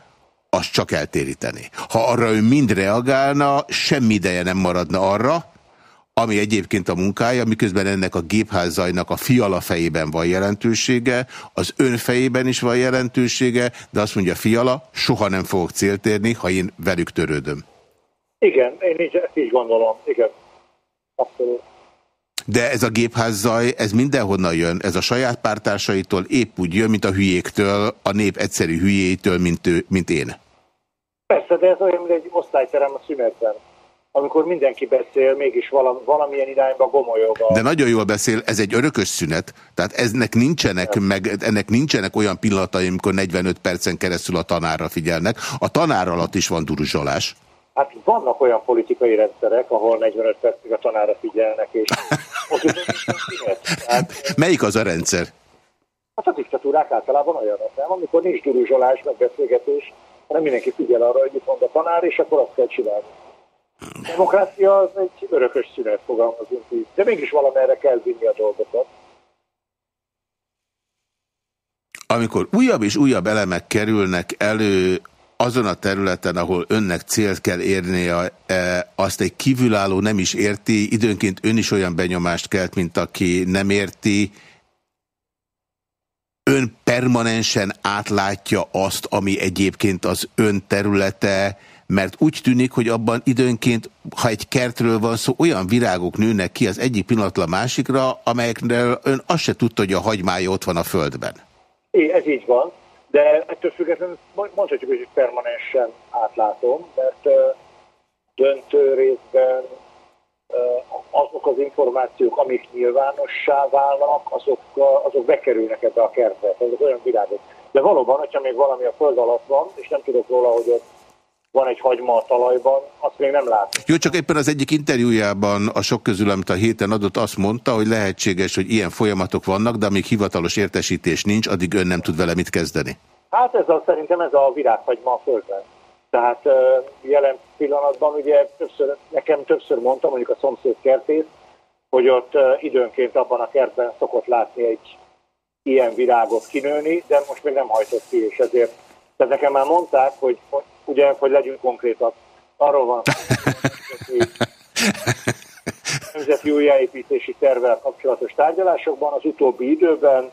azt csak eltéríteni. Ha arra ő mind reagálna, semmi ideje nem maradna arra, ami egyébként a munkája, miközben ennek a gépházainak a fiala fejében van jelentősége, az ön fejében is van jelentősége, de azt mondja fiala, soha nem fogok célt érni, ha én velük törődöm. Igen, én így, így gondolom, igen. Abszolút. De ez a gépházzaj, ez mindenhonnan jön, ez a saját pártársaitól épp úgy jön, mint a hülyéktől, a nép egyszerű hülyétől, mint, ő, mint én. Persze, de ez olyan, mint egy osztályterem a szünetben amikor mindenki beszél, mégis valami, valamilyen irányba gomolyog. De nagyon jól beszél, ez egy örökös szünet, tehát eznek nincsenek, meg, ennek nincsenek olyan pillanatai, amikor 45 percen keresztül a tanárra figyelnek. A tanár alatt is van duruzsolás. Hát vannak olyan politikai rendszerek, ahol 45 percig a tanára figyelnek, és ott hát, Melyik az a rendszer? Hát a diktatúrák általában olyanok, nem? Amikor nincs duruzsolás, meg beszélgetés, hanem mindenki figyel arra, hogy itt van a tanár, és akkor azt kell csinálni. A demokrácia az egy örökös szünet, fogalmazunk így, de mégis valamerre kell vinni a dolgokat. Amikor újabb és újabb elemek kerülnek elő azon a területen, ahol önnek célt kell érnie, e, azt egy kívülálló nem is érti, időnként ön is olyan benyomást kelt, mint aki nem érti, ön permanensen átlátja azt, ami egyébként az ön területe, mert úgy tűnik, hogy abban időnként, ha egy kertről van szó, olyan virágok nőnek ki az egyik pillanatra a másikra, amelyekről ön azt se tudta, hogy a hagymája ott van a földben. É, ez így van. De ettől függetlenül mondhatjuk, hogy permanensen átlátom, mert döntő részben azok az információk, amik nyilvánossá válnak, azok, azok bekerülnek ebbe a kertbe, ezek olyan világok. De valóban, hogyha még valami a föld alatt van, és nem tudok róla, hogy ott van egy hagyma a talajban, azt még nem látom. Jó, csak éppen az egyik interjújában a sok közül, amit a héten adott, azt mondta, hogy lehetséges, hogy ilyen folyamatok vannak, de amíg hivatalos értesítés nincs, addig ön nem tud vele mit kezdeni. Hát ez a, szerintem ez a virághagyma a földben. Tehát jelen pillanatban ugye többször, nekem többször mondtam, mondjuk a szomszéd kertész, hogy ott időnként abban a kertben szokott látni egy ilyen virágot kinőni, de most még nem hajtott ki, és ezért tehát nekem már mondták, hogy, hogy ugye, hogy legyünk konkrétak. Arról van, nemzeti újjáépítési tervvel kapcsolatos tárgyalásokban az utóbbi időben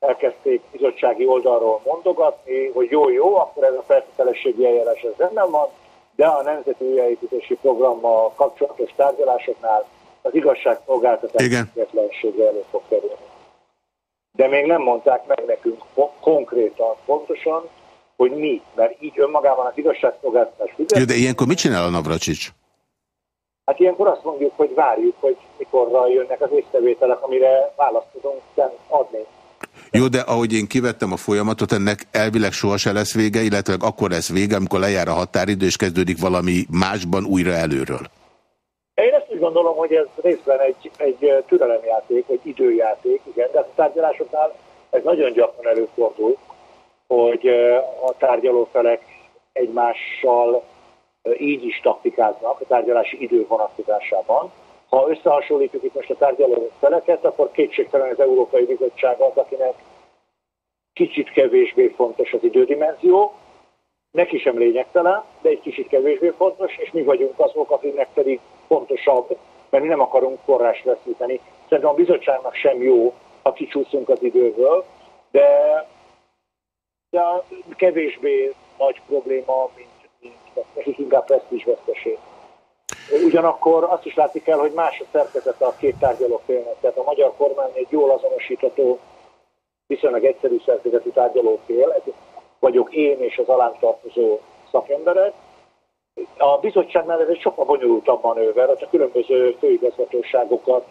elkezdték bizottsági oldalról mondogatni, hogy jó-jó, akkor ez a feltételességi eljárás ez rendben van, de a nemzeti újjáépítési programmal kapcsolatos tárgyalásoknál az igazságszolgáltatás függetlensége elő fog kerülni. De még nem mondták meg nekünk konkrétan, pontosan, hogy mi, mert így önmagában az igazságszolgáltatás Jó, de ilyenkor mit csinál a Navracsics? Hát ilyenkor azt mondjuk, hogy várjuk, hogy mikorra jönnek az észrevételek, amire választ tudunk adni. Jó, de ahogy én kivettem a folyamatot, ennek elvileg soha se lesz vége, illetve akkor lesz vége, amikor lejár a határidő, és kezdődik valami másban újra előről. Én ezt úgy gondolom, hogy ez részben egy, egy türelemjáték, egy időjáték, igen, de a tárgyalásoknál ez nagyon gyakran előfordul, hogy a tárgyalófelek egymással így is taktikáznak a tárgyalási idő vonatkozásában. Ha összehasonlítjuk itt most a tárgyaló feleket, akkor kétségtelen az Európai Bizottság az, akinek kicsit kevésbé fontos az idődimenzió, neki sem lényegtelen, de egy kicsit kevésbé fontos, és mi vagyunk azok, akiknek pedig fontosabb, mert mi nem akarunk forrás veszíteni. Szerintem a bizottságnak sem jó, ha kicsúszunk az időből, de de kevésbé nagy probléma, mint, mint nekik inkább presztízs veszteség. Ugyanakkor azt is látni kell, hogy más a szerkezete a két tárgyalófélnek. Tehát a magyar kormány egy jól azonosítható, viszonylag egyszerű szerkezetű tárgyalófél. Ez vagyok én és az alám tartozó szakemberek. A bizottságnál ez egy sokkal bonyolultabb manőver, hogy a különböző főigazgatóságokat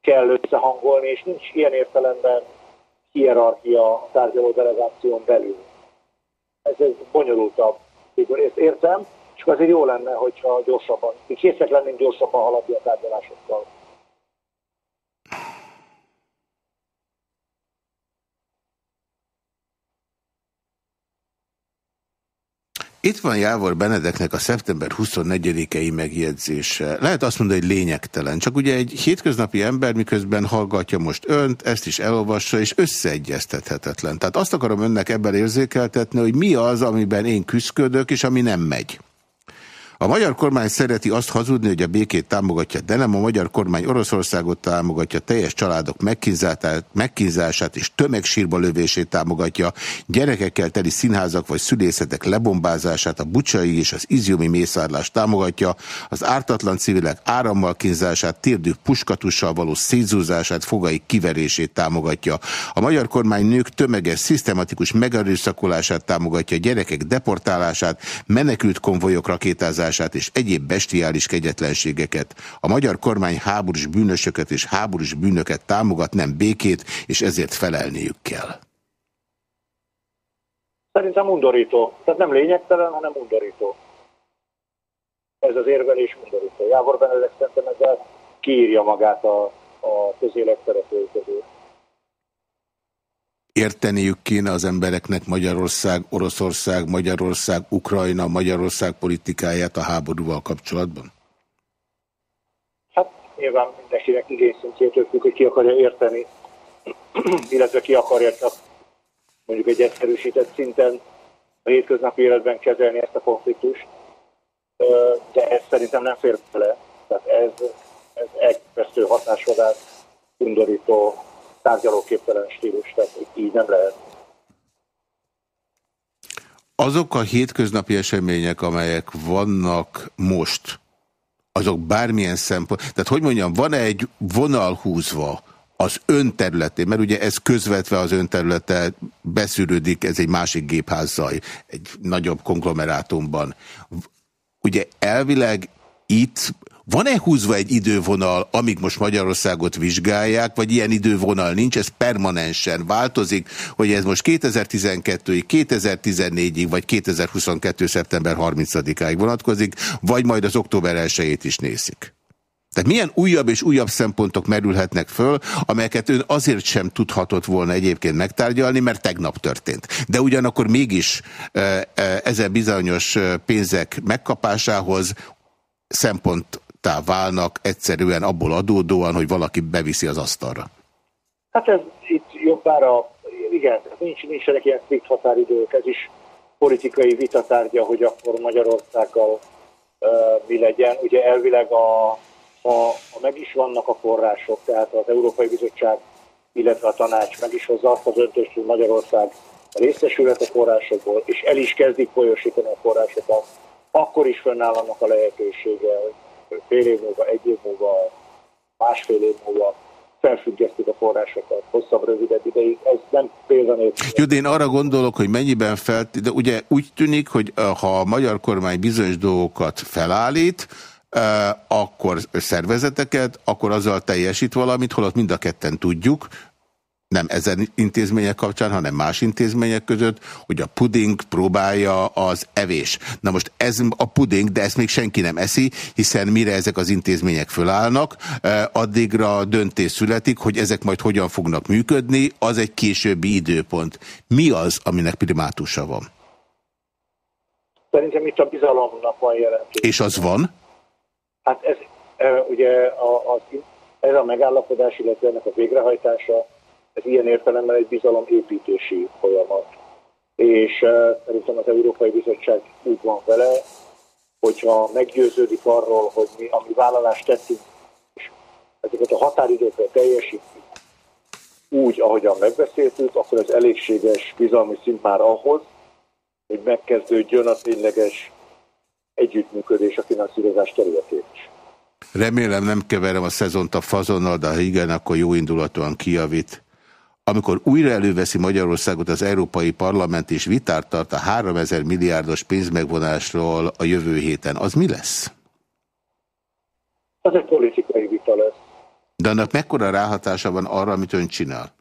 kell összehangolni, és nincs ilyen értelemben hierarchia a tárgyaló delegáción belül. Ez egy bonyolultabb, ezt értem, és azért jó lenne, hogyha gyorsabban, készek lennénk gyorsabban haladni a tárgyalásokkal. Itt van Jávor Benedeknek a szeptember 24-i megjegyzése. Lehet azt mondani, hogy lényegtelen. Csak ugye egy hétköznapi ember miközben hallgatja most önt, ezt is elolvassa, és összeegyeztethetetlen. Tehát azt akarom önnek ebben érzékeltetni, hogy mi az, amiben én küzdködök, és ami nem megy. A magyar kormány szereti azt hazudni, hogy a békét támogatja, de nem a magyar kormány Oroszországot támogatja, teljes családok megkínzását és tömegsírba lövését támogatja, gyerekekkel teli színházak vagy szülészetek lebombázását, a bucsai és az izjumi mészárlást támogatja, az ártatlan civilek árammal kínzását, térdük puskatussal való szétzúzását, fogai kiverését támogatja. A magyar kormány nők tömeges, szisztematikus megerőszakolását támogatja, gyerekek deportálását, menekült konvojok rakétázását és egyéb bestiális kegyetlenségeket. A magyar kormány háborús bűnösöket és háborús bűnöket támogat, nem békét, és ezért felelniük kell. Szerintem undorító. Tehát nem lényegtelen, hanem undorító. Ez az érvelés undorító. Jávor Benedek szerintem ezzel kiírja magát a, a közélet szereplői érteniük kéne az embereknek Magyarország, Oroszország, Magyarország, Ukrajna, Magyarország politikáját a háborúval kapcsolatban? Hát nyilván mindenkinek igényszintjétől függ, hogy ki akarja érteni, illetve ki akarja csak mondjuk egy egyszerűsített szinten a hétköznapi életben kezelni ezt a konfliktust. De ez szerintem nem fér bele. Tehát ez, ez elképesztő hatásvadász, undorító tárgyalóképtelen stílus, tehát így nem lehet. Azok a hétköznapi események, amelyek vannak most, azok bármilyen szempont, tehát hogy mondjam, van-e egy vonal húzva az ön területén, mert ugye ez közvetve az ön területe beszűrődik, ez egy másik gépházzaj, egy nagyobb konglomerátumban. Ugye elvileg itt van-e húzva egy idővonal, amíg most Magyarországot vizsgálják, vagy ilyen idővonal nincs, ez permanensen változik, hogy ez most 2012-ig, 2014-ig, vagy 2022. szeptember 30-áig vonatkozik, vagy majd az október 1 is nézik? Tehát milyen újabb és újabb szempontok merülhetnek föl, amelyeket ön azért sem tudhatott volna egyébként megtárgyalni, mert tegnap történt. De ugyanakkor mégis ezen bizonyos pénzek megkapásához szempont faktá válnak egyszerűen abból adódóan, hogy valaki beviszi az asztalra? Hát ez itt jobbára, igen, nincs, nincsenek ilyen strikt határidők, ez is politikai vitatárgya, hogy akkor Magyarországgal uh, mi legyen. Ugye elvileg a, a, a meg is vannak a források, tehát az Európai Bizottság, illetve a tanács meg is hozza azt az öntést, hogy Magyarország részesülhet a forrásokból, és el is kezdik folyosítani a forrásokat, akkor is fönnáll annak a lehetősége, hogy fél év múlva, egy év múlva, másfél év múlva felfüggesztik a forrásokat hosszabb, rövidebb ideig. Ez nem példanélkül. Jó, de én arra gondolok, hogy mennyiben fel... De ugye úgy tűnik, hogy ha a magyar kormány bizonyos dolgokat felállít, akkor szervezeteket, akkor azzal teljesít valamit, holott mind a ketten tudjuk, nem ezen intézmények kapcsán, hanem más intézmények között, hogy a puding próbálja az evés. Na most ez a puding, de ezt még senki nem eszi, hiszen mire ezek az intézmények fölállnak, addigra döntés születik, hogy ezek majd hogyan fognak működni, az egy későbbi időpont. Mi az, aminek primátusa van? Szerintem itt a bizalomnak van jelentős. És az van? Hát ez ugye a, a, ez a megállapodás, illetve ennek a végrehajtása ez ilyen értelemben egy bizalomépítési folyamat. És uh, szerintem az Európai Bizottság úgy van vele, hogyha meggyőződik arról, hogy mi, ami vállalást tettünk, és ezeket a határidőket teljesítjük úgy, ahogyan megbeszéltük, akkor ez elégséges bizalmi szint már ahhoz, hogy megkezdődjön a tényleges együttműködés a finanszírozás területén is. Remélem nem keverem a szezont a fazonnal, de ha igen, akkor jó indulatúan kijavít amikor újra előveszi Magyarországot az Európai Parlament és vitát tart a 3000 milliárdos pénzmegvonásról a jövő héten, az mi lesz? Az egy politikai vita lesz. De annak mekkora ráhatása van arra, amit ön csinál?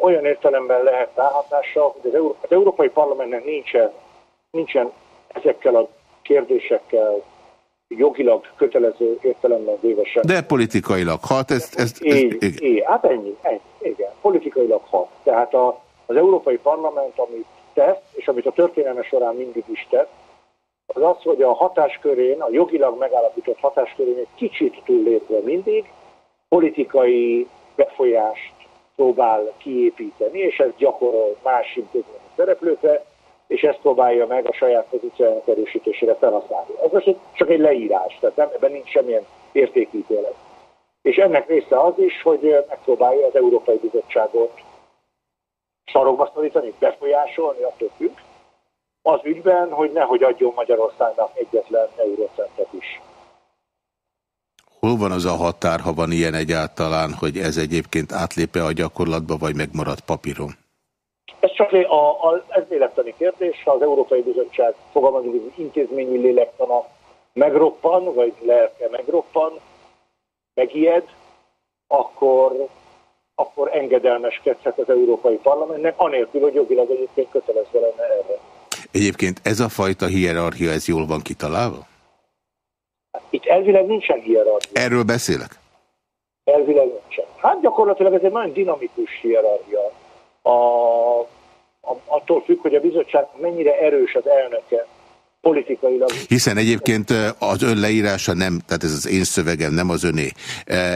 Olyan értelemben lehet ráhatása, hogy az, Euró az Európai Parlamentnek nincsen, nincsen ezekkel a kérdésekkel jogilag kötelező értelemben véve sem. De politikailag hat, ezt... ezt, ezt, ezt így, így, hát ennyi, ennyi, igen, politikailag hat. Tehát a, az Európai Parlament, amit tesz, és amit a történelme során mindig is tesz, az az, hogy a hatáskörén, a jogilag megállapított hatáskörén egy kicsit túllépve mindig politikai befolyást próbál kiépíteni, és ez gyakorol más intézményi szereplőkre, és ezt próbálja meg a saját pozíciójának erősítésére felhasználni. Ez most csak egy leírás, tehát nem, ebben nincs semmilyen értékítélet. És ennek része az is, hogy megpróbálja az Európai Bizottságot sarokba szorítani, befolyásolni, attól függ, az ügyben, hogy nehogy adjon Magyarországnak egyetlen eurocentet is. Hol van az a határ, ha van ilyen egyáltalán, hogy ez egyébként átlépe a gyakorlatba, vagy megmarad papíron? Ez csak a, a, ez lélektani kérdés, ha az Európai Bizottság fogalmazunk, hogy intézményi lélektana megroppan, vagy lelke megroppan, megijed, akkor, akkor engedelmeskedhet az Európai Parlamentnek, anélkül, hogy jogilag egyébként kötelezve lenne erre. Egyébként ez a fajta hierarchia, ez jól van kitalálva? Itt elvileg nincsen hierarchia. Erről beszélek? Elvileg nincsen. Hát gyakorlatilag ez egy nagyon dinamikus hierarchia. A, a, attól függ, hogy a bizottság mennyire erős az elnöke politikailag. Hiszen egyébként az ön leírása nem, tehát ez az én szövegem, nem az öné.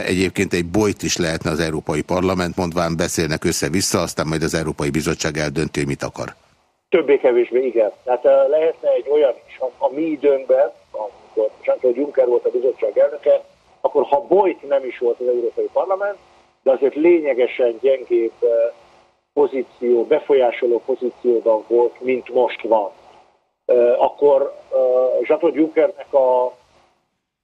Egyébként egy bolyt is lehetne az Európai Parlament, mondván beszélnek össze-vissza, aztán majd az Európai Bizottság eldönti, mit akar. Többé-kevésbé igen. Tehát lehetne egy olyan is, a, a mi időnkben, amikor Jean-Claude Juncker volt a bizottság elnöke, akkor ha bolyt nem is volt az Európai Parlament, de azért lényegesen gyengébb pozíció, befolyásoló pozícióban volt, mint most van. Akkor Jean-Claude Junckernek a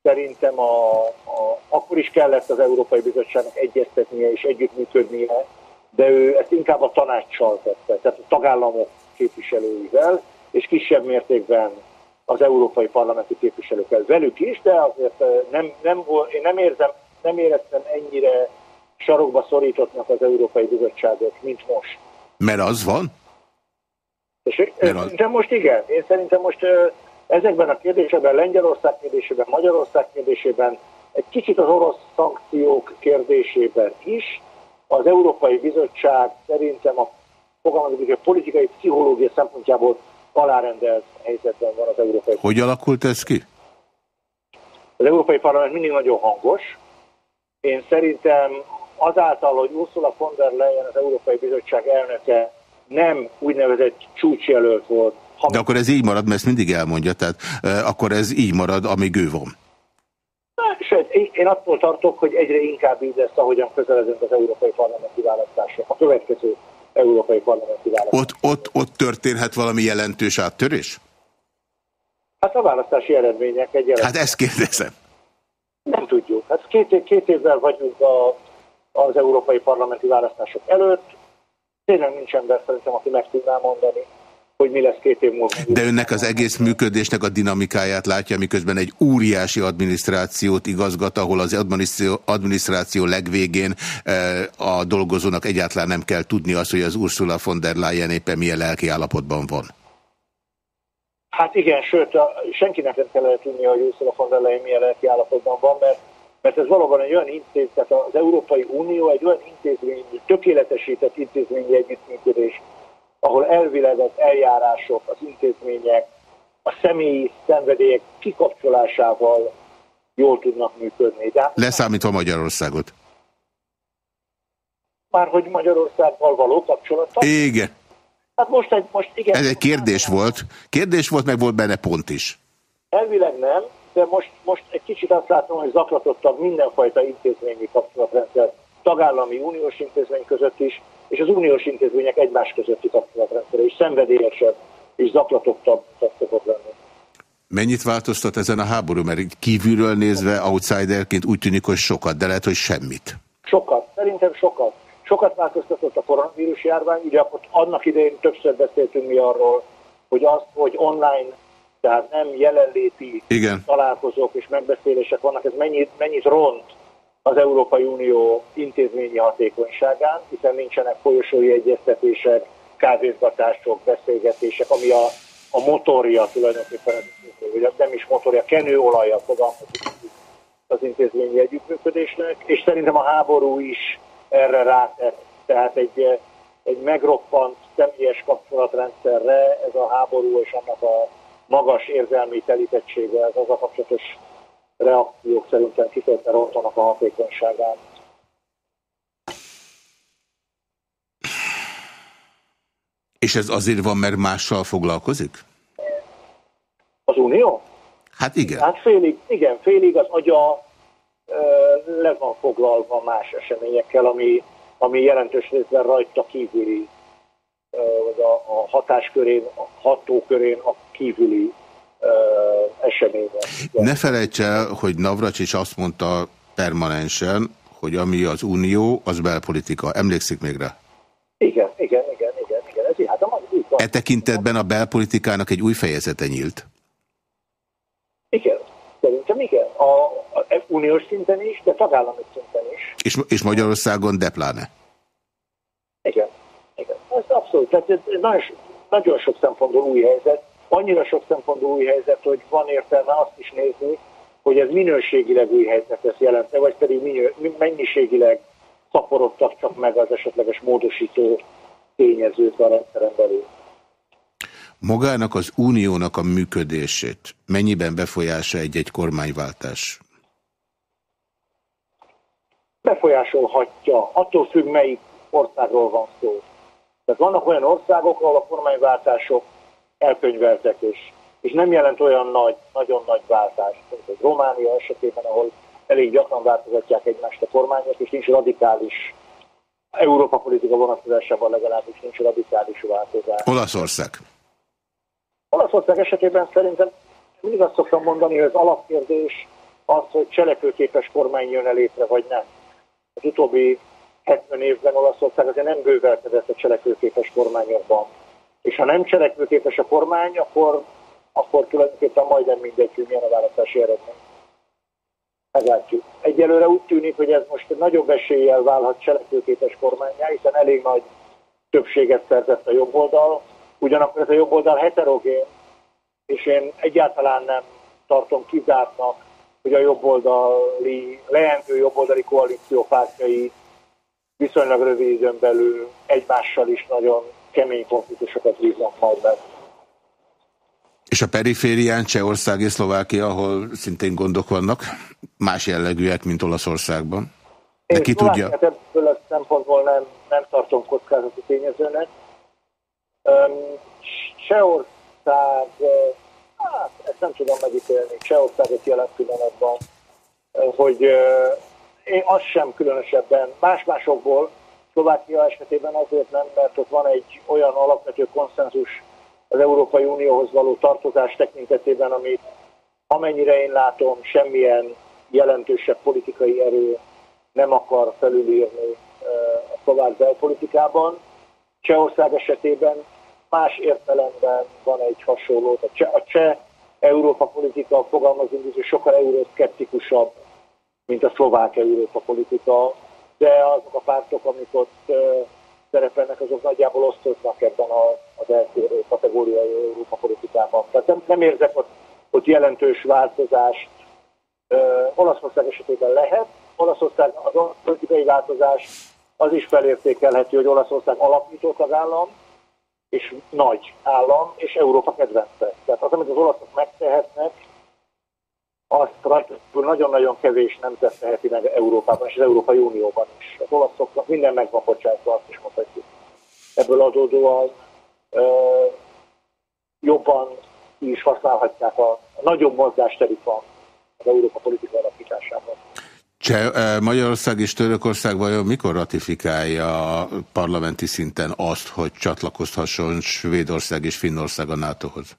szerintem a, a, akkor is kellett az Európai Bizottságnak egyeztetnie és együttműködnie, de ő ezt inkább a tanácssal tette, tehát a tagállamok képviselőivel, és kisebb mértékben az európai parlamenti képviselőkkel velük is, de azért nem, nem, én nem, érzem, nem éreztem ennyire sarokba szorítottnak az Európai Bizottságot, mint most. Mert az van? És, Mert az... De most igen. Én szerintem most ezekben a kérdésekben, Lengyelország kérdésében, Magyarország kérdésében, egy kicsit az orosz szankciók kérdésében is, az Európai Bizottság szerintem a fogalmazunk, hogy a politikai pszichológia szempontjából alárendelt helyzetben van az Európai Hogy alakult ez ki? Az Európai Parlament mindig nagyon hangos. Én szerintem azáltal, hogy Ursula von der Leyen az Európai Bizottság elnöke nem úgynevezett csúcsjelölt volt. De akkor ez így marad, mert ezt mindig elmondja, tehát uh, akkor ez így marad, amíg ő van. Sőt, én attól tartok, hogy egyre inkább így lesz, ahogyan közeledünk az európai parlamenti választásra. A következő európai parlamenti választásra. Ott, ott, ott történhet valami jelentős áttörés? Hát a választási eredmények egy jelentős. Hát ezt kérdezem. Nem tudjuk. Hát két, két évvel vagyunk a, az európai parlamenti választások előtt. Tényleg nincs ember szerintem, aki meg tudná mondani, hogy mi lesz két év múlva. De önnek az egész működésnek a dinamikáját látja, miközben egy óriási adminisztrációt igazgat, ahol az adminisztráció, adminisztráció legvégén e, a dolgozónak egyáltalán nem kell tudni azt, hogy az Ursula von der Leyen éppen milyen lelki állapotban van. Hát igen, sőt, a, senkinek nem kellene tudni, hogy Ursula von der Leyen milyen lelki állapotban van, mert, mert ez valóban egy olyan intézmény, tehát az Európai Unió egy olyan intézmény, tökéletesített intézményi együttműködés, ahol elvileg az eljárások, az intézmények, a személyi szenvedélyek kikapcsolásával jól tudnak működni. De hát, Leszámítva Magyarországot. Már hogy Magyarországgal való kapcsolatban? Igen. Hát most egy, most igen. Ez egy kérdés volt. Kérdés volt, meg volt benne pont is. Elvileg nem, de most, most egy kicsit azt látom, hogy zaklatottabb mindenfajta intézményi kapcsolatrendszer tagállami uniós intézmény között is, és az uniós intézmények egymás közötti kapcsolatrendszere is szenvedélyesebb és zaklatottabb szokott lenni. Mennyit változtat ezen a háború? Mert kívülről nézve, outsiderként úgy tűnik, hogy sokat, de lehet, hogy semmit. Sokat, szerintem sokat. Sokat változtatott a koronavírus járvány, ugye ott annak idején többször beszéltünk mi arról, hogy az, hogy online, tehát nem jelenléti Igen. találkozók és megbeszélések vannak, ez mennyit, mennyit ront az Európai Unió intézményi hatékonyságán, hiszen nincsenek folyosói egyeztetések, kávézgatások, beszélgetések, ami a, a motorja tulajdonképpen, vagy nem is motorja, kenőolaja fogalmazik az intézményi együttműködésnek, és szerintem a háború is erre rátett. Tehát egy, egy megroppant személyes kapcsolatrendszerre ez a háború és annak a magas érzelmi telítettsége, ez az a kapcsolatos reakciók szerintem kifejezetten rontanak a hatékonyságán. És ez azért van, mert mással foglalkozik? Az Unió? Hát igen. Hát félig, igen, félig az agya le van foglalva más eseményekkel, ami, ami jelentős részben rajta kívüli, vagy a, a hatáskörén, a hatókörén kívüli események. Ne felejts el, hogy is azt mondta permanensen, hogy ami az unió, az belpolitika. Emlékszik még rá? Igen, igen, igen, igen. igen. Ez, hát. E tekintetben a belpolitikának egy új fejezete nyílt? Igen, szerintem igen. A, a, a uniós szinten is, de tagállami szinten is. És, és Magyarországon de pláne? Igen, igen. Ez abszolút. Tehát ez nagyon, nagyon sok szempontból új helyzet. Annyira sok szempontból új helyzet, hogy van értelme azt is nézni, hogy ez minőségileg új helyzetet jelentne, vagy pedig mennyiségileg szaporodtak csak meg az esetleges módosító tényezők a rendszeren belül. Magának az uniónak a működését mennyiben befolyása egy-egy kormányváltás? Befolyásolhatja, attól függ, melyik országról van szó. Tehát vannak olyan országok, ahol a kormányváltások elkönyveltek, és, és nem jelent olyan nagy, nagyon nagy váltást, mint a Románia esetében, ahol elég gyakran változatják egymást a kormányok, és nincs radikális Európa politika vonatkozásában legalábbis nincs radikális változás. Olaszország. Olaszország esetében szerintem mindig azt szoktam mondani, hogy az alapkérdés az, hogy cselekvőképes kormány jön el létre, vagy nem. Az utóbbi 70 évben Olaszország azért nem bővelkedett a cselekvőképes kormányokban. És ha nem cselekvőképes a kormány, akkor, akkor tulajdonképpen majdnem mindegy, hogy milyen a választási eredmény. Meglátjuk. Egyelőre úgy tűnik, hogy ez most nagyobb eséllyel válhat cselekvőképes kormányá, hiszen elég nagy többséget szerzett a jobb oldal, ugyanakkor ez a jobb oldal heterogén, és én egyáltalán nem tartom kizártnak, hogy a jobboldali, leendő jobboldali koalíció pártjai viszonylag rövid időn belül egymással is nagyon kemény konfliktusokat hívnak majd meg. És a periférián Csehország és Szlovákia, ahol szintén gondok vannak, más jellegűek, mint Olaszországban. De ki tudja? Ebből a szempontból nem, nem tartom kockázati tényezőnek. Csehország, hát ezt nem tudom megítélni, Csehországot jelen pillanatban, hogy én azt sem különösebben, más-másokból, Szlovákia esetében azért nem, mert ott van egy olyan alapvető konszenzus az Európai Unióhoz való tartozás tekintetében, amit amennyire én látom, semmilyen jelentősebb politikai erő nem akar felülírni a szlovák belpolitikában. Csehország esetében más értelemben van egy hasonló. A cseh, a cseh Európa politika fogalmazunk, hogy sokkal euroszkeptikusabb, mint a szlovák Európa politika, de azok a pártok, amik ott szerepelnek, azok nagyjából osztoznak ebben az eltérő kategóriai Európa politikában. Tehát nem, nem érzek ott, ott jelentős változást. Olaszország esetében lehet. Olaszország az politikai változás az is felértékelhető, hogy Olaszország alapító tagállam, és nagy állam, és Európa kedvence. Tehát az, amit az olaszok megtehetnek, azt nagyon-nagyon kevés nemzet teheti meg Európában és az Európai Unióban is. Az olaszoknak minden meg van bocsátva, azt is mondhatjuk. Ebből adódóan ö, jobban is használhatják a, a nagyobb mozgásterük van az Európa politika alapításában. Cseh, Magyarország és Törökország vajon mikor ratifikálja parlamenti szinten azt, hogy csatlakozhasson Svédország és Finnország a NATO-hoz?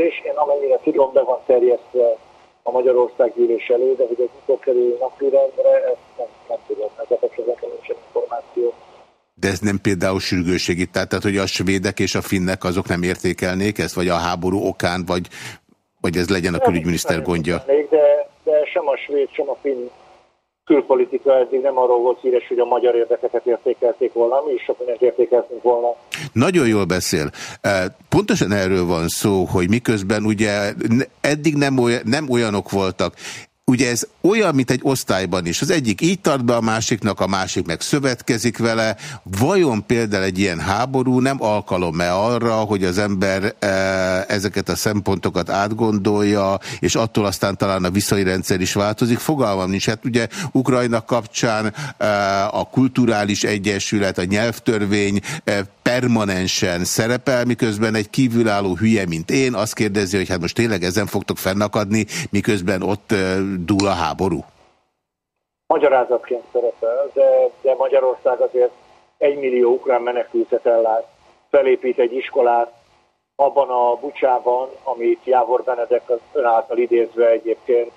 Kérdés. Én amennyire tudom, be van terjesztve a Magyarország gyűlés elé, de hogy ez mikor kerül napirendre, ezt nem, nem tudom. Ez a kapcsolatban információ. De ez nem például sürgőségi, tehát, hogy a svédek és a finnek azok nem értékelnék ezt, vagy a háború okán, vagy, vagy ez legyen a külügyminiszter gondja? De, de sem a svéd, sem a finn külpolitika eddig nem arról volt híres, hogy a magyar érdekeket értékelték volna, mi is sok mindent értékeltünk volna. Nagyon jól beszél. Pontosan erről van szó, hogy miközben ugye eddig nem, nem olyanok voltak, ugye ez olyan, mint egy osztályban is. Az egyik így tart be a másiknak, a másik meg szövetkezik vele. Vajon például egy ilyen háború nem alkalom-e arra, hogy az ember e, ezeket a szempontokat átgondolja, és attól aztán talán a viszonyrendszer is változik? Fogalmam nincs. Hát ugye Ukrajna kapcsán e, a kulturális egyesület, a nyelvtörvény e, permanensen szerepel, miközben egy kívülálló hülye, mint én, azt kérdezi, hogy hát most tényleg ezen fogtok fennakadni, miközben ott dúl a háború? Magyarázatként szerepel, de, de Magyarország azért egy millió ukrán menekültet ellát, felépít egy iskolát, abban a bucsában, amit Jávor Benedek az ön által idézve egyébként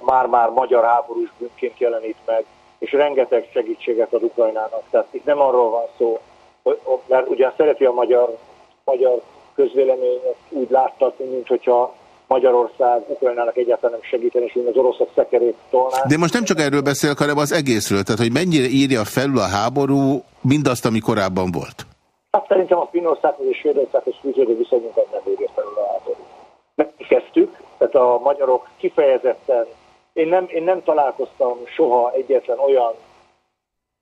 már-már magyar háborús bűnként jelenít meg, és rengeteg segítséget ad Ukrajnának. Tehát itt nem arról van szó, mert ugye szereti a magyar, magyar közvélemény úgy láttatni, mint hogyha Magyarország Ukrajnának egyáltalán nem segíteni, és az oroszok szekerét tolnák. De most nem csak erről beszélek, hanem az egészről. Tehát, hogy mennyire írja felül a háború mindazt, ami korábban volt? Hát szerintem a Finnországhoz és Svédországhoz fűződő viszonyunkat nem írja felül a háború. Megkezdtük, tehát a magyarok kifejezetten, én nem, én nem találkoztam soha egyetlen olyan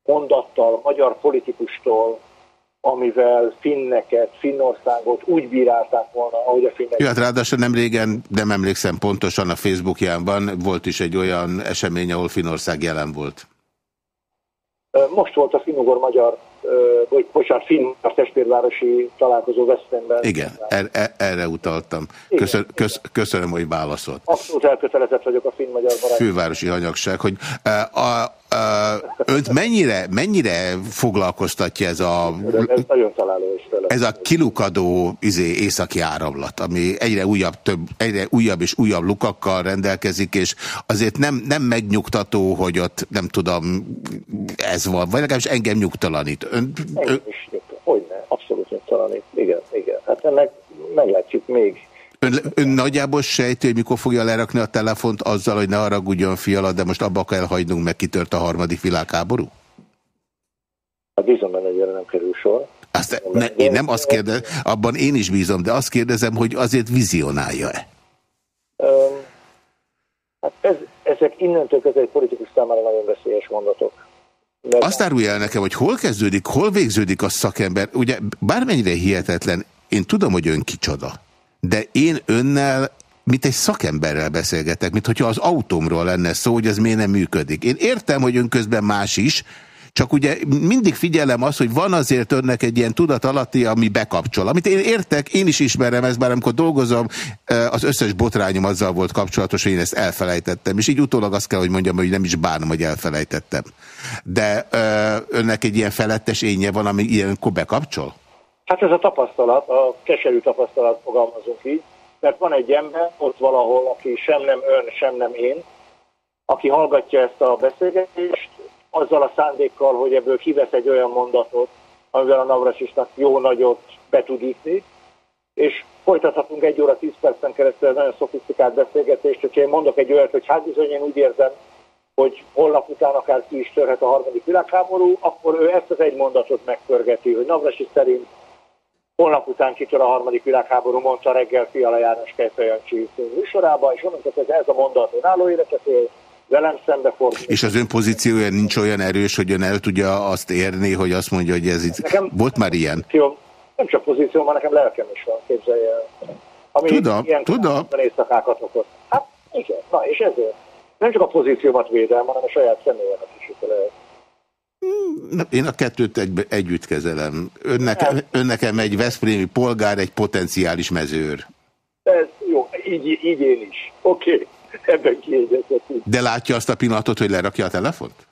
mondattal, magyar politikustól, amivel finneket, Finnországot úgy bírálták volna, ahogy a finnek. Jó, hát ráadásul nem régen, nem emlékszem pontosan a Facebookjában, volt is egy olyan esemény, ahol Finnország jelen volt. Most volt a finnugor magyar vagy bocsánat, finn testvérvárosi találkozó Veszprémben. Igen, er, er, erre utaltam. Köszön, kösz, köszönöm, hogy válaszolt. Abszolút elkötelezett vagyok a finn-magyar barát. Fővárosi hanyagság, hogy a, a, önt mennyire, mennyire foglalkoztatja ez a... Ez nagyon találó is tőle. Ez a kilukadó izé, északi áramlat, ami egyre újabb, több, egyre újabb és újabb lukakkal rendelkezik, és azért nem, nem megnyugtató, hogy ott nem tudom, ez van, vagy legalábbis engem nyugtalanít. Ön, ön... Hogyne, abszolút nyugtalanít. Igen, igen. Hát ennek meglátjuk még Ön, ön nagyjából sejti, hogy mikor fogja lerakni a telefont azzal, hogy ne haragudjon fiala, de most abba kell hagynunk, meg kitört a harmadik világháború? Hát bízom benne, hogy nem kerül sor. Azt, ne, én nem azt kérdezem, abban én is bízom, de azt kérdezem, hogy azért vizionálja-e? Um, hát ez, ezek innentől kezdve egy politikus számára nagyon veszélyes mondatok. Mert azt árulja el nekem, hogy hol kezdődik, hol végződik a szakember. Ugye bármennyire hihetetlen, én tudom, hogy ön kicsoda de én önnel mint egy szakemberrel beszélgetek, mint hogyha az autómról lenne szó, hogy ez miért nem működik. Én értem, hogy ön közben más is, csak ugye mindig figyelem azt, hogy van azért önnek egy ilyen tudat alatti, ami bekapcsol. Amit én értek, én is ismerem ezt, bár amikor dolgozom, az összes botrányom azzal volt kapcsolatos, hogy én ezt elfelejtettem. És így utólag azt kell, hogy mondjam, hogy nem is bánom, hogy elfelejtettem. De önnek egy ilyen felettes énje van, ami ilyenkor bekapcsol? Hát ez a tapasztalat, a keserű tapasztalat fogalmazunk így, mert van egy ember ott valahol, aki sem nem ön, sem nem én, aki hallgatja ezt a beszélgetést, azzal a szándékkal, hogy ebből kivesz egy olyan mondatot, amivel a Navrasisnak jó nagyot be tud ütni, és folytathatunk egy óra tíz percen keresztül nagyon szofisztikált beszélgetést, hogyha én mondok egy olyat, hogy hát bizony én úgy érzem, hogy holnap után akár ki is törhet a harmadik világháború, akkor ő ezt az egy mondatot megpörgeti, hogy Navrasi szerint Holnap után kitör a harmadik világháború, mondta reggel Fiala János Kejfejancsi műsorába, és onnantól hogy ez a mondat önálló életet él, velem fordul. És az ön pozíciója nincs olyan erős, hogy ön el tudja azt érni, hogy azt mondja, hogy ez itt... Nekem Volt már ilyen? Nem csak pozíció, hanem nekem lelkem is van, képzelje Ami tudom, ilyen tudom. éjszakákat okoz. Hát igen, na és ezért. Nem csak a pozíciómat védem, hanem a saját személyemet is lehet. Én a kettőt egy, együtt kezelem. Önnek, önnekem egy Veszprémi polgár, egy potenciális mezőr. Ez jó, így, így én is. Oké, okay. ebben kiegyezhetünk. De látja azt a pillanatot, hogy lerakja a telefont?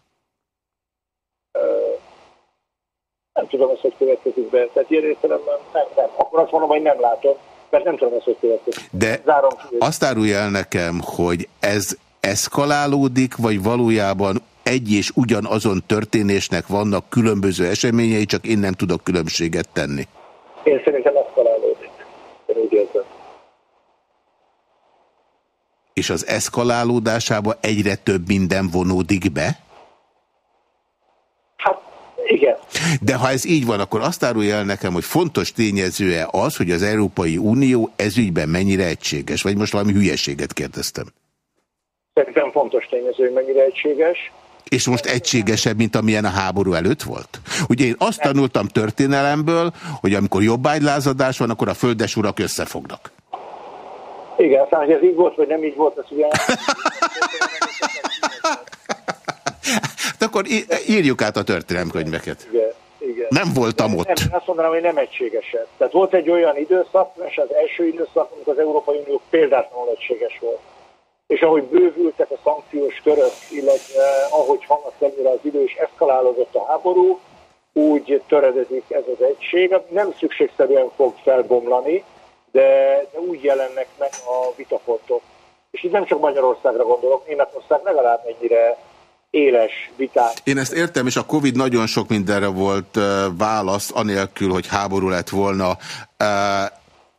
Nem tudom ezt, hogy következik be. Tehát ilyen értelemben nem, nem. Akkor azt mondom, hogy nem látom, mert nem tudom ezt, hogy következik. De Zárom azt árulja el nekem, hogy ez eszkalálódik, vagy valójában egy és ugyanazon történésnek vannak különböző eseményei, csak én nem tudok különbséget tenni. Én szerintem. Én úgy érzem. És az eszkalálódásába egyre több minden vonódik be? Hát igen. De ha ez így van, akkor azt árulja el nekem, hogy fontos tényezője az, hogy az Európai Unió ezügyben mennyire egységes, vagy most valami hülyeséget kérdeztem. Szerintem fontos tényező, hogy mennyire egységes és most egységesebb, mint amilyen a háború előtt volt? Ugye én azt tanultam történelemből, hogy amikor jobbágylázadás van, akkor a földes urak összefognak. Igen, aztán, hogy ez így volt, vagy nem így volt, az ugye... hát akkor írjuk át a történelemkönyveket. Igen, igen. Nem voltam ott. Nem, azt mondanám, hogy nem egységesen. Tehát volt egy olyan időszak, és az első időszak, amikor az Európai Unió példátlanul egységes volt. És ahogy bővültek a szankciós körök, illetve ahogy haladt előre az idő, és eszkalálódott a háború, úgy töredezik ez az egység. Nem szükségszerűen fog felbomlani, de, de úgy jelennek meg a vitapontok. És itt nem csak Magyarországra gondolok, Németország legalább ennyire éles vitát. Én ezt értem, és a Covid nagyon sok mindenre volt válasz, anélkül, hogy háború lett volna.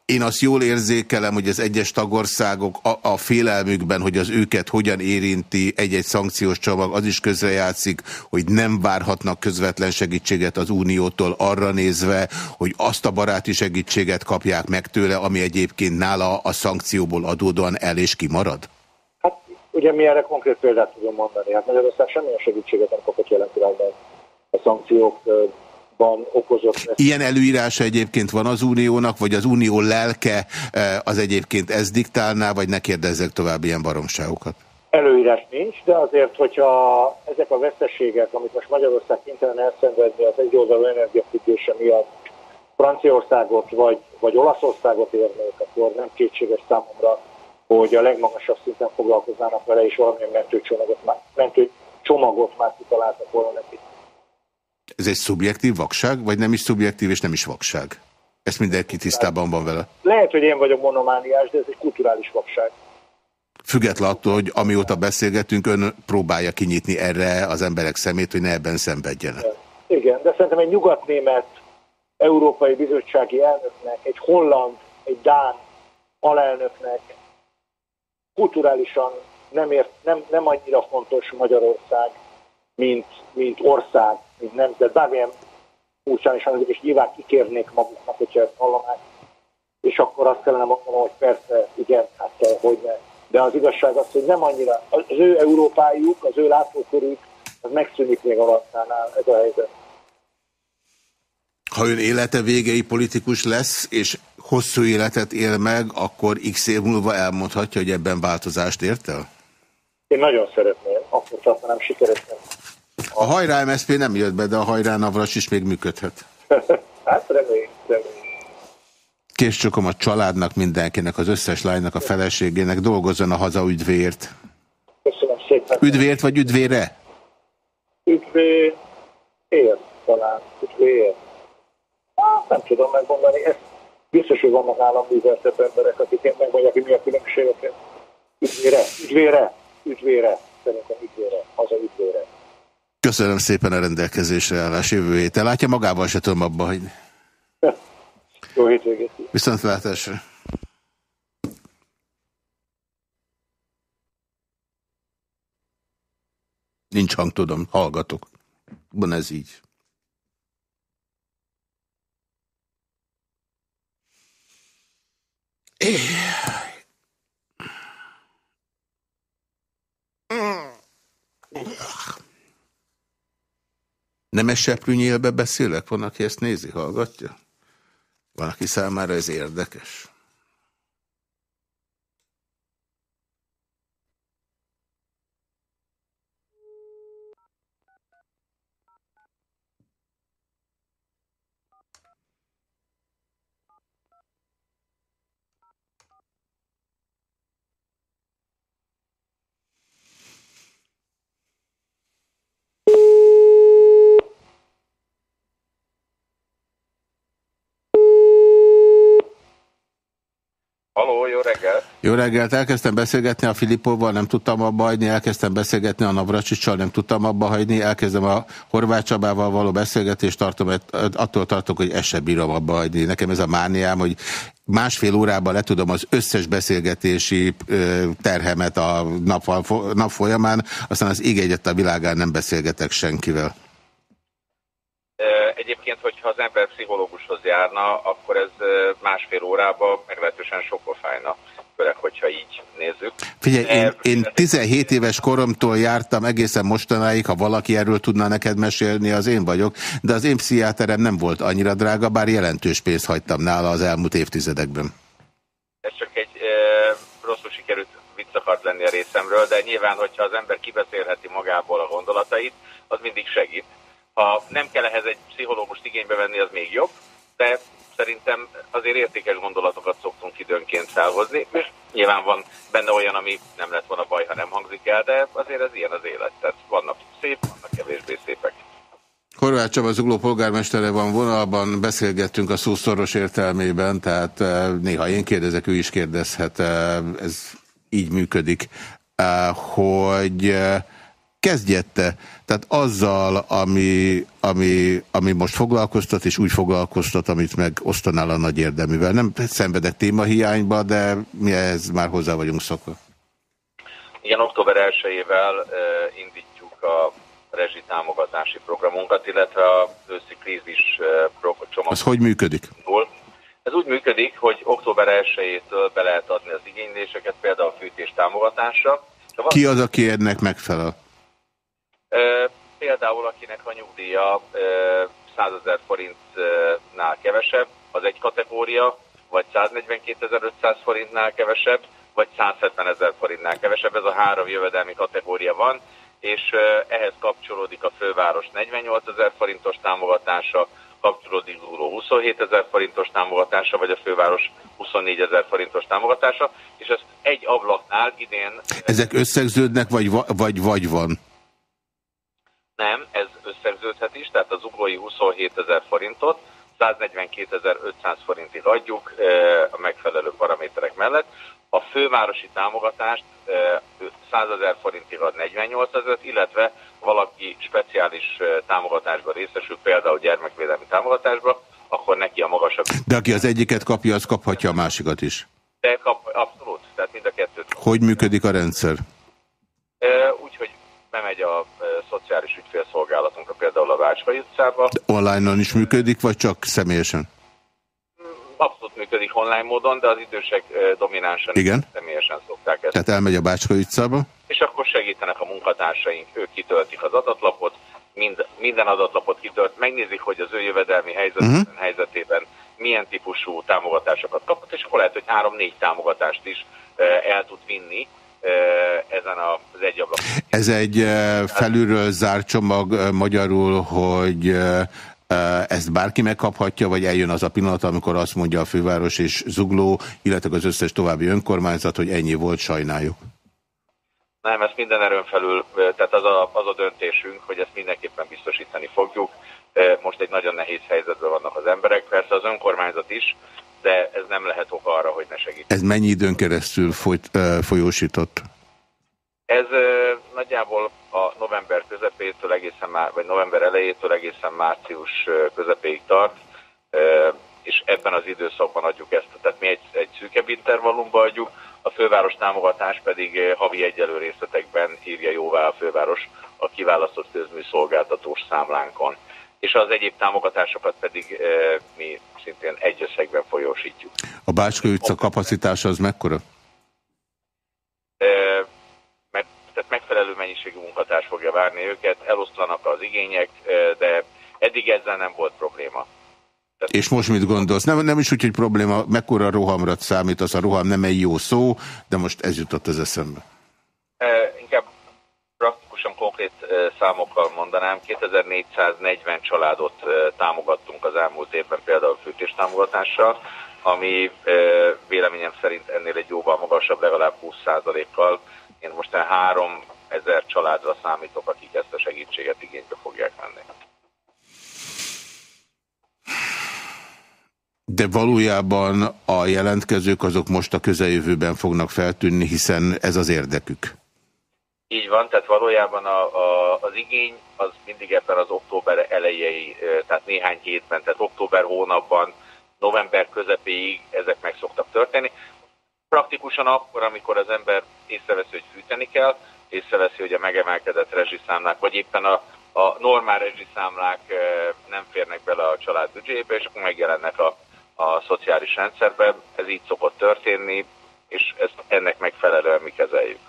Én azt jól érzékelem, hogy az egyes tagországok a, a félelmükben, hogy az őket hogyan érinti egy-egy szankciós csomag, az is közrejátszik, hogy nem várhatnak közvetlen segítséget az Uniótól arra nézve, hogy azt a baráti segítséget kapják meg tőle, ami egyébként nála a szankcióból adódóan el és kimarad? Hát ugye mi erre konkrét példát tudunk mondani. Hát Magyarország semmilyen segítséget nem kapott jelen a szankciók ban okozott. Ilyen előírása egyébként van az uniónak, vagy az unió lelke eh, az egyébként ezt diktálná, vagy ne kérdezzek tovább ilyen baromságokat? Előírás nincs, de azért, hogyha ezek a veszteségek, amit most Magyarország kénytelen elszenvedni az egyoldalú energiafüggése miatt Franciaországot vagy, vagy Olaszországot érnék, akkor nem kétséges számomra, hogy a legmagasabb szinten foglalkoznának vele, és valamilyen mentőcsomagot már, mentőcsomagot már kitaláltak volna neki. Ez egy szubjektív vakság, vagy nem is szubjektív, és nem is vakság? Ezt mindenki tisztában van vele. Lehet, hogy én vagyok monomániás, de ez egy kulturális vakság. Független attól, hogy amióta beszélgetünk, ön próbálja kinyitni erre az emberek szemét, hogy ne ebben szenvedjenek. Igen, de szerintem egy nyugatnémet Európai Bizottsági elnöknek, egy holland, egy dán alelnöknek kulturálisan nem, ért, nem, nem annyira fontos Magyarország, mint, mint ország, mint nemzet, bármilyen furcsán is hangzik, és nyilván kikérnék maguknak, hogyha ezt hallanák, és akkor azt kellene mondanom, hogy persze, igen, hát kell, hogy ne. De az igazság az, hogy nem annyira, az ő Európájuk, az ő látókörük, az megszűnik még a lattánál, ez a helyzet. Ha ön élete végei politikus lesz, és hosszú életet él meg, akkor x év múlva elmondhatja, hogy ebben változást ért el? Én nagyon szeretném, akkor tartanám sikeresnek. A hajrá MSZP nem jött be, de a hajrá Navras is még működhet. hát reméljük, reméljük. Késcsokom a családnak, mindenkinek, az összes lánynak, a feleségének, dolgozzon a haza üdvért. Köszönöm szépen. Üdvért vagy üdvére? Üdvér, ér talán, üdvér. Hát, nem tudom megmondani, ezt biztos, hogy vannak államűveltebb emberek, akik megmondják, hogy mi a különbségeket. Üdvére, üdvére, üdvére, szerintem üdvére, haza üdvére. Köszönöm szépen a rendelkezésre állás jövő héten. Látja, magával se tudom abba hagyni. Jó hétvégét. Viszontlátásra. Nincs hang, tudom, hallgatok. Van ez így. Nemes seprűnyélbe beszélek? Van, aki ezt nézi, hallgatja? Van, aki számára ez érdekes? Jó reggelt, elkezdtem beszélgetni a Filippóval, nem tudtam abba hagyni, elkezdtem beszélgetni a Navracsicsal, nem tudtam abba hagyni, elkezdem a Horváth Csabával való beszélgetést, tartom, attól tartok, hogy ezt sem bírom abba hagyni. Nekem ez a mániám, hogy másfél órában le tudom az összes beszélgetési terhemet a nap, nap folyamán, aztán az ég egyet a világán nem beszélgetek senkivel. Hogyha az ember pszichológushoz járna, akkor ez másfél órában meglehetősen sokba fájna főleg, hogyha így nézzük. Figyelj, én, én 17 éves koromtól jártam egészen mostanáig, ha valaki erről tudna neked mesélni, az én vagyok, de az én pszichiáterem nem volt annyira drága, bár jelentős pénzt hagytam nála az elmúlt évtizedekben. Ez csak egy e, rosszul sikerült vicc akart lenni a részemről, de nyilván, hogyha az ember kibeszélheti magából a gondolatait, az mindig segít. Ha nem kell ehhez egy pszichológust igénybe venni, az még jobb, de szerintem azért értékes gondolatokat szoktunk időnként felhozni, és nyilván van benne olyan, ami nem lett volna baj, ha nem hangzik el, de azért ez ilyen az élet, tehát vannak szép, vannak kevésbé szépek. Horváth Csaba Zugló polgármestere van vonalban, beszélgettünk a szószoros értelmében, tehát eh, néha én kérdezek, ő is kérdezhet, eh, ez így működik, eh, hogy kezdjette, tehát azzal, ami, ami, ami most foglalkoztat, és úgy foglalkoztat, amit meg osztanál a nagy érdeművel. Nem szenvedek témahiányba, de mi ez már hozzá vagyunk szokva. Igen, október 1-ével uh, indítjuk a rezsitámogatási programunkat, illetve a őszi krízis csomag. Az hogy működik? Ez úgy működik, hogy október 1-től be lehet adni az igényléseket, például a fűtés támogatásra. Ki az, aki ennek megfelel? Például akinek a nyugdíja 100 ezer forintnál kevesebb, az egy kategória, vagy 142.500 forintnál kevesebb, vagy 170 ezer forintnál kevesebb. Ez a három jövedelmi kategória van, és ehhez kapcsolódik a főváros 48 ezer forintos támogatása, kapcsolódik Zúró 27 ezer forintos támogatása, vagy a főváros 24 ezer forintos támogatása, és ezt egy ablaknál idén... Ezek összegződnek, vagy, vagy, vagy van? Nem, ez összegződhet is, tehát az ugrói 27 ezer forintot 142.500 forintig adjuk a megfelelő paraméterek mellett. A fővárosi támogatást 100 ezer forintig ad 48 ezer, illetve valaki speciális támogatásba részesül, például gyermekvédelmi támogatásba, akkor neki a magasabb... De aki az egyiket kapja, az kaphatja a másikat is. De kap, abszolút, tehát mind a kettőt. Hogy működik a rendszer? Úgyhogy bemegy a szociális ügyfélszolgálatunk, Vácskai utcába. Online-on is működik, vagy csak személyesen? Abszolút működik online módon, de az idősek dominánsan Igen? személyesen szokták ezt. Tehát elmegy a Bácskai utcába? És akkor segítenek a munkatársaink, ők kitöltik az adatlapot, mind, minden adatlapot kitölt, megnézik, hogy az ő jövedelmi helyzetben, uh mhm. -huh. helyzetében milyen típusú támogatásokat kapott, és akkor lehet, hogy három-négy támogatást is el tud vinni, ezen az egy ablak. Ez egy felülről zárt csomag magyarul, hogy ezt bárki megkaphatja, vagy eljön az a pillanat, amikor azt mondja a főváros és Zugló, illetve az összes további önkormányzat, hogy ennyi volt, sajnáljuk. Nem, ezt minden erőn felül, tehát az a, az a döntésünk, hogy ezt mindenképpen biztosítani fogjuk. Most egy nagyon nehéz helyzetben vannak az emberek, persze az önkormányzat is, de ez nem lehet ok arra, hogy ne segít. Ez mennyi időn keresztül folyt, folyósított? Ez nagyjából a november közepétől egészen már, vagy november elejétől egészen március közepéig tart, és ebben az időszakban adjuk ezt. Tehát mi egy, egy szűkebb intervallumban adjuk, a főváros támogatás pedig havi egyelő részletekben írja jóvá a főváros a kiválasztott közműszolgáltatós számlánkon. És az egyéb támogatásokat pedig mi szintén egy összegben folyósítjuk. A Bácskai utca kapacitása az mekkora? Meg, tehát megfelelő mennyiségű munkatárs fogja várni őket, eloszlanak az igények, de eddig ezzel nem volt probléma. Tehát... És most mit gondolsz? Nem, nem is úgy, hogy probléma, mekkora rohamra számít, az a roham nem egy jó szó, de most ez jutott az eszembe. Inkább praktikusan konkrét számokkal mondanám, 2440 családot támogattunk az elmúlt évben például fűtés támogatással, ami véleményem szerint ennél egy jóval magasabb, legalább 20%-kal. Én most 3000 családra számítok, akik ezt a segítséget igénybe fogják venni. De valójában a jelentkezők azok most a közeljövőben fognak feltűnni, hiszen ez az érdekük. Így van, tehát valójában a, a, az igény az mindig ebben az október elejei, tehát néhány hétben, tehát október hónapban, november közepéig ezek meg szoktak történni. Praktikusan akkor, amikor az ember észreveszi, hogy fűteni kell, észreveszi, hogy a megemelkedett rezsiszámlák, vagy éppen a, a normál rezsiszámlák nem férnek bele a család büdzsébe, és akkor megjelennek a, a szociális rendszerben. Ez így szokott történni, és ezt ennek megfelelően mi kezeljük.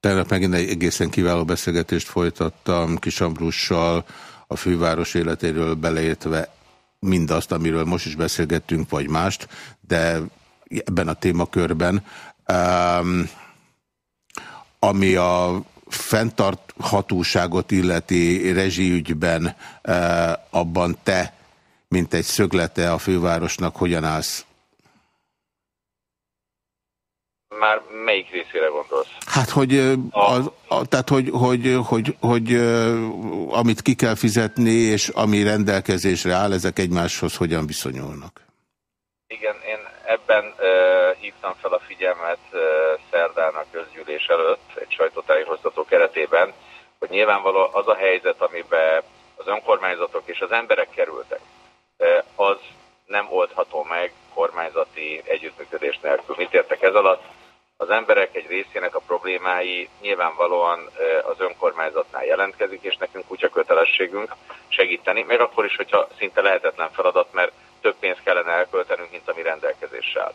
Tegnap megint egy egészen kiváló beszélgetést folytattam Kisambrussal, a főváros életéről beleértve mindazt, amiről most is beszélgettünk, vagy mást, de ebben a témakörben, um, ami a fenntarthatóságot illeti rezsiügyben, uh, abban te mint egy szöglete a fővárosnak, hogyan állsz? Már melyik részére gondolsz? Hát, hogy, az, a, tehát, hogy, hogy, hogy, hogy, amit ki kell fizetni, és ami rendelkezésre áll, ezek egymáshoz hogyan viszonyulnak? Igen, én ebben uh, hívtam fel a figyelmet uh, szerdán a közgyűlés előtt, egy sajtótájékoztató keretében, hogy nyilvánvaló az a helyzet, amiben az önkormányzatok és az emberek kerültek, az nem oldható meg kormányzati együttműködés nélkül. Mit értek ez alatt? Az emberek egy részének a problémái nyilvánvalóan az önkormányzatnál jelentkezik, és nekünk úgy a kötelességünk segíteni, még akkor is, hogyha szinte lehetetlen feladat, mert több pénzt kellene elköltenünk, mint ami rendelkezéssel.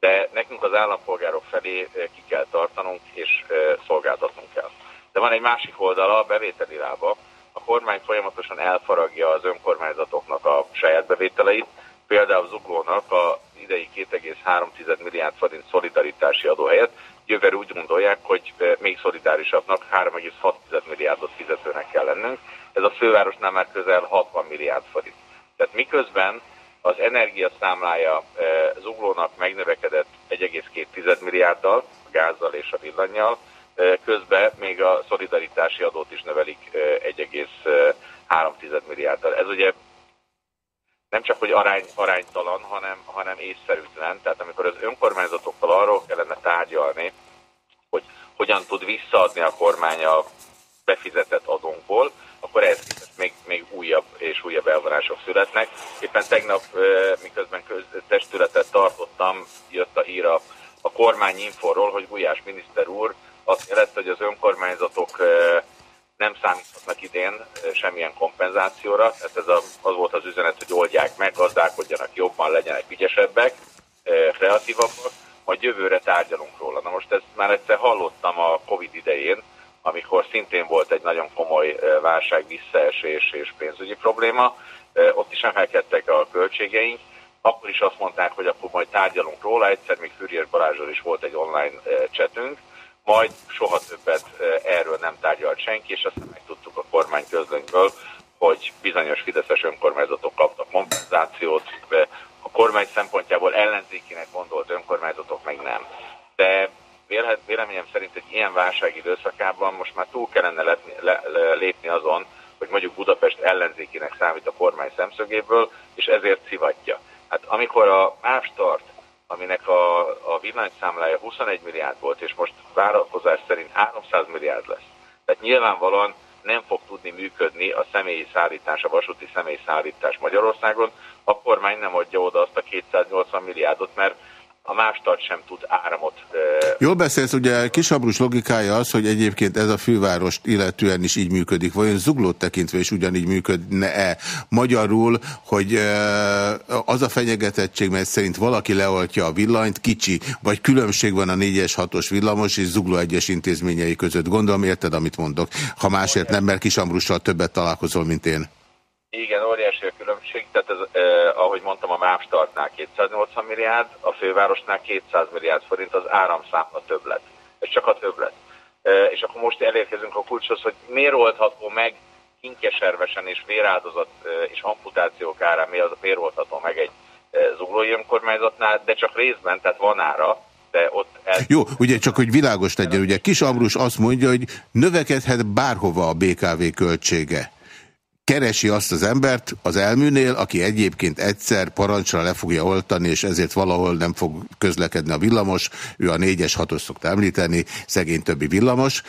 De nekünk az állampolgárok felé ki kell tartanunk, és szolgáltatnunk kell. De van egy másik oldala, a bevételi lába. A kormány folyamatosan elfaragja az önkormányzatoknak a saját bevételeit, például Zuglónak a idei 2,3 milliárd forint szolidaritási adó helyett jövőre úgy gondolják, hogy eh, még szolidárisabbnak 3,6 milliárdot fizetőnek kell lennünk. Ez a fővárosnál már közel 60 milliárd forint. Tehát miközben az energiaszámlája eh, zuglónak megnövekedett 1,2 milliárddal, a gázzal és a villanyjal, eh, közben még a szolidaritási adót is növelik 1,3 milliárddal. Ez ugye nem csak, hogy arány, aránytalan, hanem, hanem észszerűtlen. Tehát amikor az önkormányzatokkal arról kellene tárgyalni, hogy hogyan tud visszaadni a kormány a befizetett adónkból, akkor ez még, még újabb és újabb elvonások születnek. Éppen tegnap, miközben testületet tartottam, jött a hír a, a kormányinforról, hogy Gulyás miniszter úr azt jelette, hogy az önkormányzatok nem számíthatnak idén semmilyen kompenzációra, tehát ez a, az volt az üzenet, hogy oldják meg, gazdálkodjanak jobban, legyenek ügyesebbek, kreatívabbak, majd jövőre tárgyalunk róla. Na most ezt már egyszer hallottam a Covid idején, amikor szintén volt egy nagyon komoly válság, visszaesés és pénzügyi probléma, ott is emelkedtek a költségeink, akkor is azt mondták, hogy akkor majd tárgyalunk róla, egyszer még Füriyes Balázsról is volt egy online csetünk, majd soha többet erről nem tárgyalt senki, és aztán megtudtuk a kormány közlönyből, hogy bizonyos fideszes önkormányzatok kaptak kompenzációt, a kormány szempontjából ellenzékinek gondolt önkormányzatok meg nem. De véleményem szerint egy ilyen válság időszakában most már túl kellene lépni azon, hogy mondjuk Budapest ellenzékinek számít a kormány szemszögéből, és ezért szivatja. Hát amikor a Ávstart aminek a, a villanyszámlája 21 milliárd volt, és most várakozás szerint 300 milliárd lesz. Tehát nyilvánvalóan nem fog tudni működni a személyi szállítás, a vasúti személyi szállítás Magyarországon, a kormány nem adja oda azt a 280 milliárdot, mert a mástart sem tud áramot. Jól beszélsz, ugye Kisabrus logikája az, hogy egyébként ez a fővárost illetően is így működik. Vajon zuglót tekintve is ugyanígy működne-e? Magyarul, hogy az a fenyegetettség, mert szerint valaki leoltja a villanyt, kicsi, vagy különbség van a 4-es 6-os villamos és zugló egyes intézményei között. Gondolom érted, amit mondok. Ha másért nem, mert Kisambrussal többet találkozol, mint én. Igen, óriási a különbség, tehát ez, eh, ahogy mondtam, a MÁV startnál 280 milliárd, a fővárosnál 200 milliárd forint az áramszámla többlet. Ez csak a többlet. Eh, és akkor most elérkezünk a kulcshoz, hogy miért oldható meg kinkeservesen és véráldozat eh, és amputációk árán miért oldható meg egy eh, zuglói önkormányzatnál, de csak részben, tehát van ára, de ott... El... Jó, ugye csak, hogy világos legyen, ugye Kis Ambrus azt mondja, hogy növekedhet bárhova a BKV költsége keresi azt az embert az elműnél, aki egyébként egyszer parancsra le fogja oltani, és ezért valahol nem fog közlekedni a villamos, ő a négyes hatos szokta említeni, szegény többi villamos,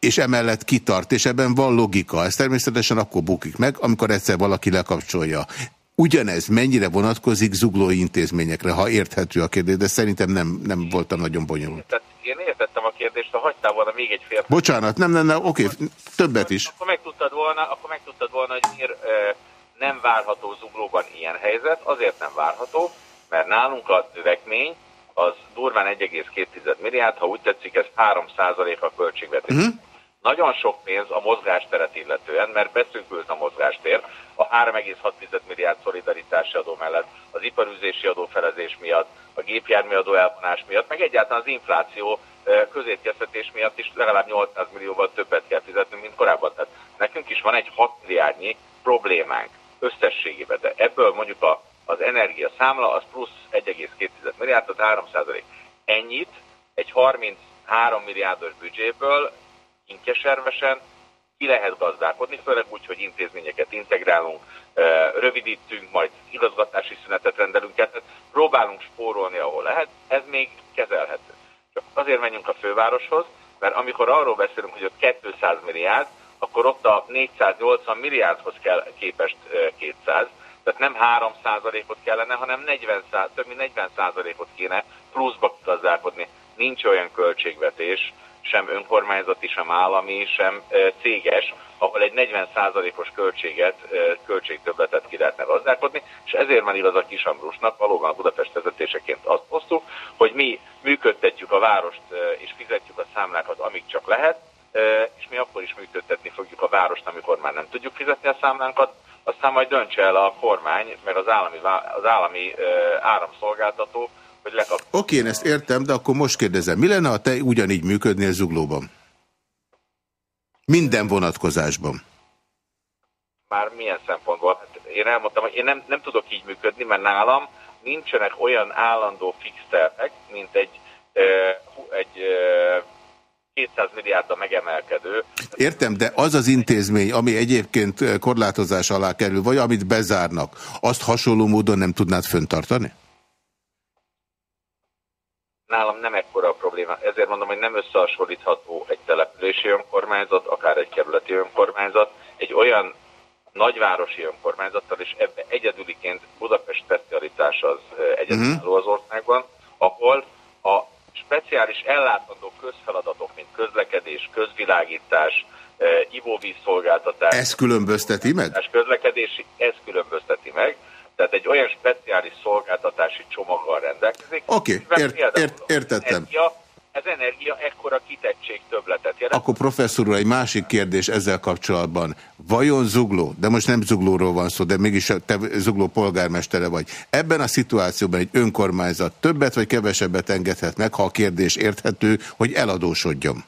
és emellett kitart, és ebben van logika. Ez természetesen akkor bukik meg, amikor egyszer valaki lekapcsolja. Ugyanez mennyire vonatkozik zuglói intézményekre, ha érthető a kérdés, de szerintem nem, nem voltam nagyon bonyolult. Én értettem a kérdést, ha hagytál volna még egy fél... Bocsánat, nem, nem, nem, oké, többet is. Akkor megtudtad volna, akkor megtudtad volna, hogy miért e, nem várható zuglóban ilyen helyzet. Azért nem várható, mert nálunk a növekmény az durván 1,2 milliárd, ha úgy tetszik, ez 3 a költségvetés. Uh -huh. Nagyon sok pénz a mozgásteret illetően, mert beszűkült a mozgástér a 3,6 milliárd szolidaritási adó mellett, az iparüzési adófelezés miatt, a gépjárműadó elvonás miatt, meg egyáltalán az infláció közétkeztetés miatt is legalább 800 millióval többet kell fizetnünk, mint korábban. Tehát nekünk is van egy 6 milliárdnyi problémánk. összességében, de ebből mondjuk a, az energia számla az plusz 1,2 milliárd, tehát 3 százalék. Ennyit egy 33 milliárdos büdzséből inkeservesen ki lehet gazdálkodni, főleg úgy, hogy intézményeket integrálunk, rövidítünk, majd igazgatási szünetet rendelünk, tehát próbálunk spórolni, ahol lehet, ez még kezelhető. Csak azért menjünk a fővároshoz, mert amikor arról beszélünk, hogy ott 200 milliárd, akkor ott a 480 milliárdhoz kell képest 200, tehát nem 3 ot kellene, hanem 40 több mint 40 ot kéne pluszba gazdálkodni. Nincs olyan költségvetés, sem önkormányzati, sem állami, sem céges, ahol egy 40%-os költséget, költségtöbletet ki lehetne gazdálkodni, és ezért van igaz a Kisambrusnak, valóban a Budapest vezetéseként azt hoztuk, hogy mi működtetjük a várost és fizetjük a számlákat, amíg csak lehet, és mi akkor is működtetni fogjuk a várost, amikor már nem tudjuk fizetni a számlánkat, aztán majd döntse el a kormány, meg az állami, az állami áramszolgáltató, hogy lekap. Oké, én ezt értem, de akkor most kérdezem, mi lenne, ha te ugyanígy működnél zuglóban? Minden vonatkozásban. Már milyen szempontból? Hát én elmondtam, hogy én nem, nem tudok így működni, mert nálam nincsenek olyan állandó fix tervek, mint egy, egy 200 milliárdra megemelkedő. Értem, de az az intézmény, ami egyébként korlátozás alá kerül, vagy amit bezárnak, azt hasonló módon nem tudnád föntartani? Nálam nem ekkora a probléma. Ezért mondom, hogy nem összehasonlítható egy települési önkormányzat, akár egy kerületi önkormányzat, egy olyan nagyvárosi önkormányzattal, és ebbe egyedüliként Budapest specialitás az egyedülálló az országban, ahol a speciális ellátandó közfeladatok, mint közlekedés, közvilágítás, ivóvízszolgáltatás. Ez különbözteti meg? Közlekedési, ez különbözteti meg tehát egy olyan speciális szolgáltatási csomaggal rendelkezik. Oké, okay, ért, ért, értettem. Energia, ez energia ekkora kitettség többletet jelent. Akkor professzor úr, egy másik kérdés ezzel kapcsolatban. Vajon Zugló, de most nem Zuglóról van szó, de mégis te Zugló polgármestere vagy. Ebben a szituációban egy önkormányzat többet vagy kevesebbet engedhet meg, ha a kérdés érthető, hogy eladósodjon?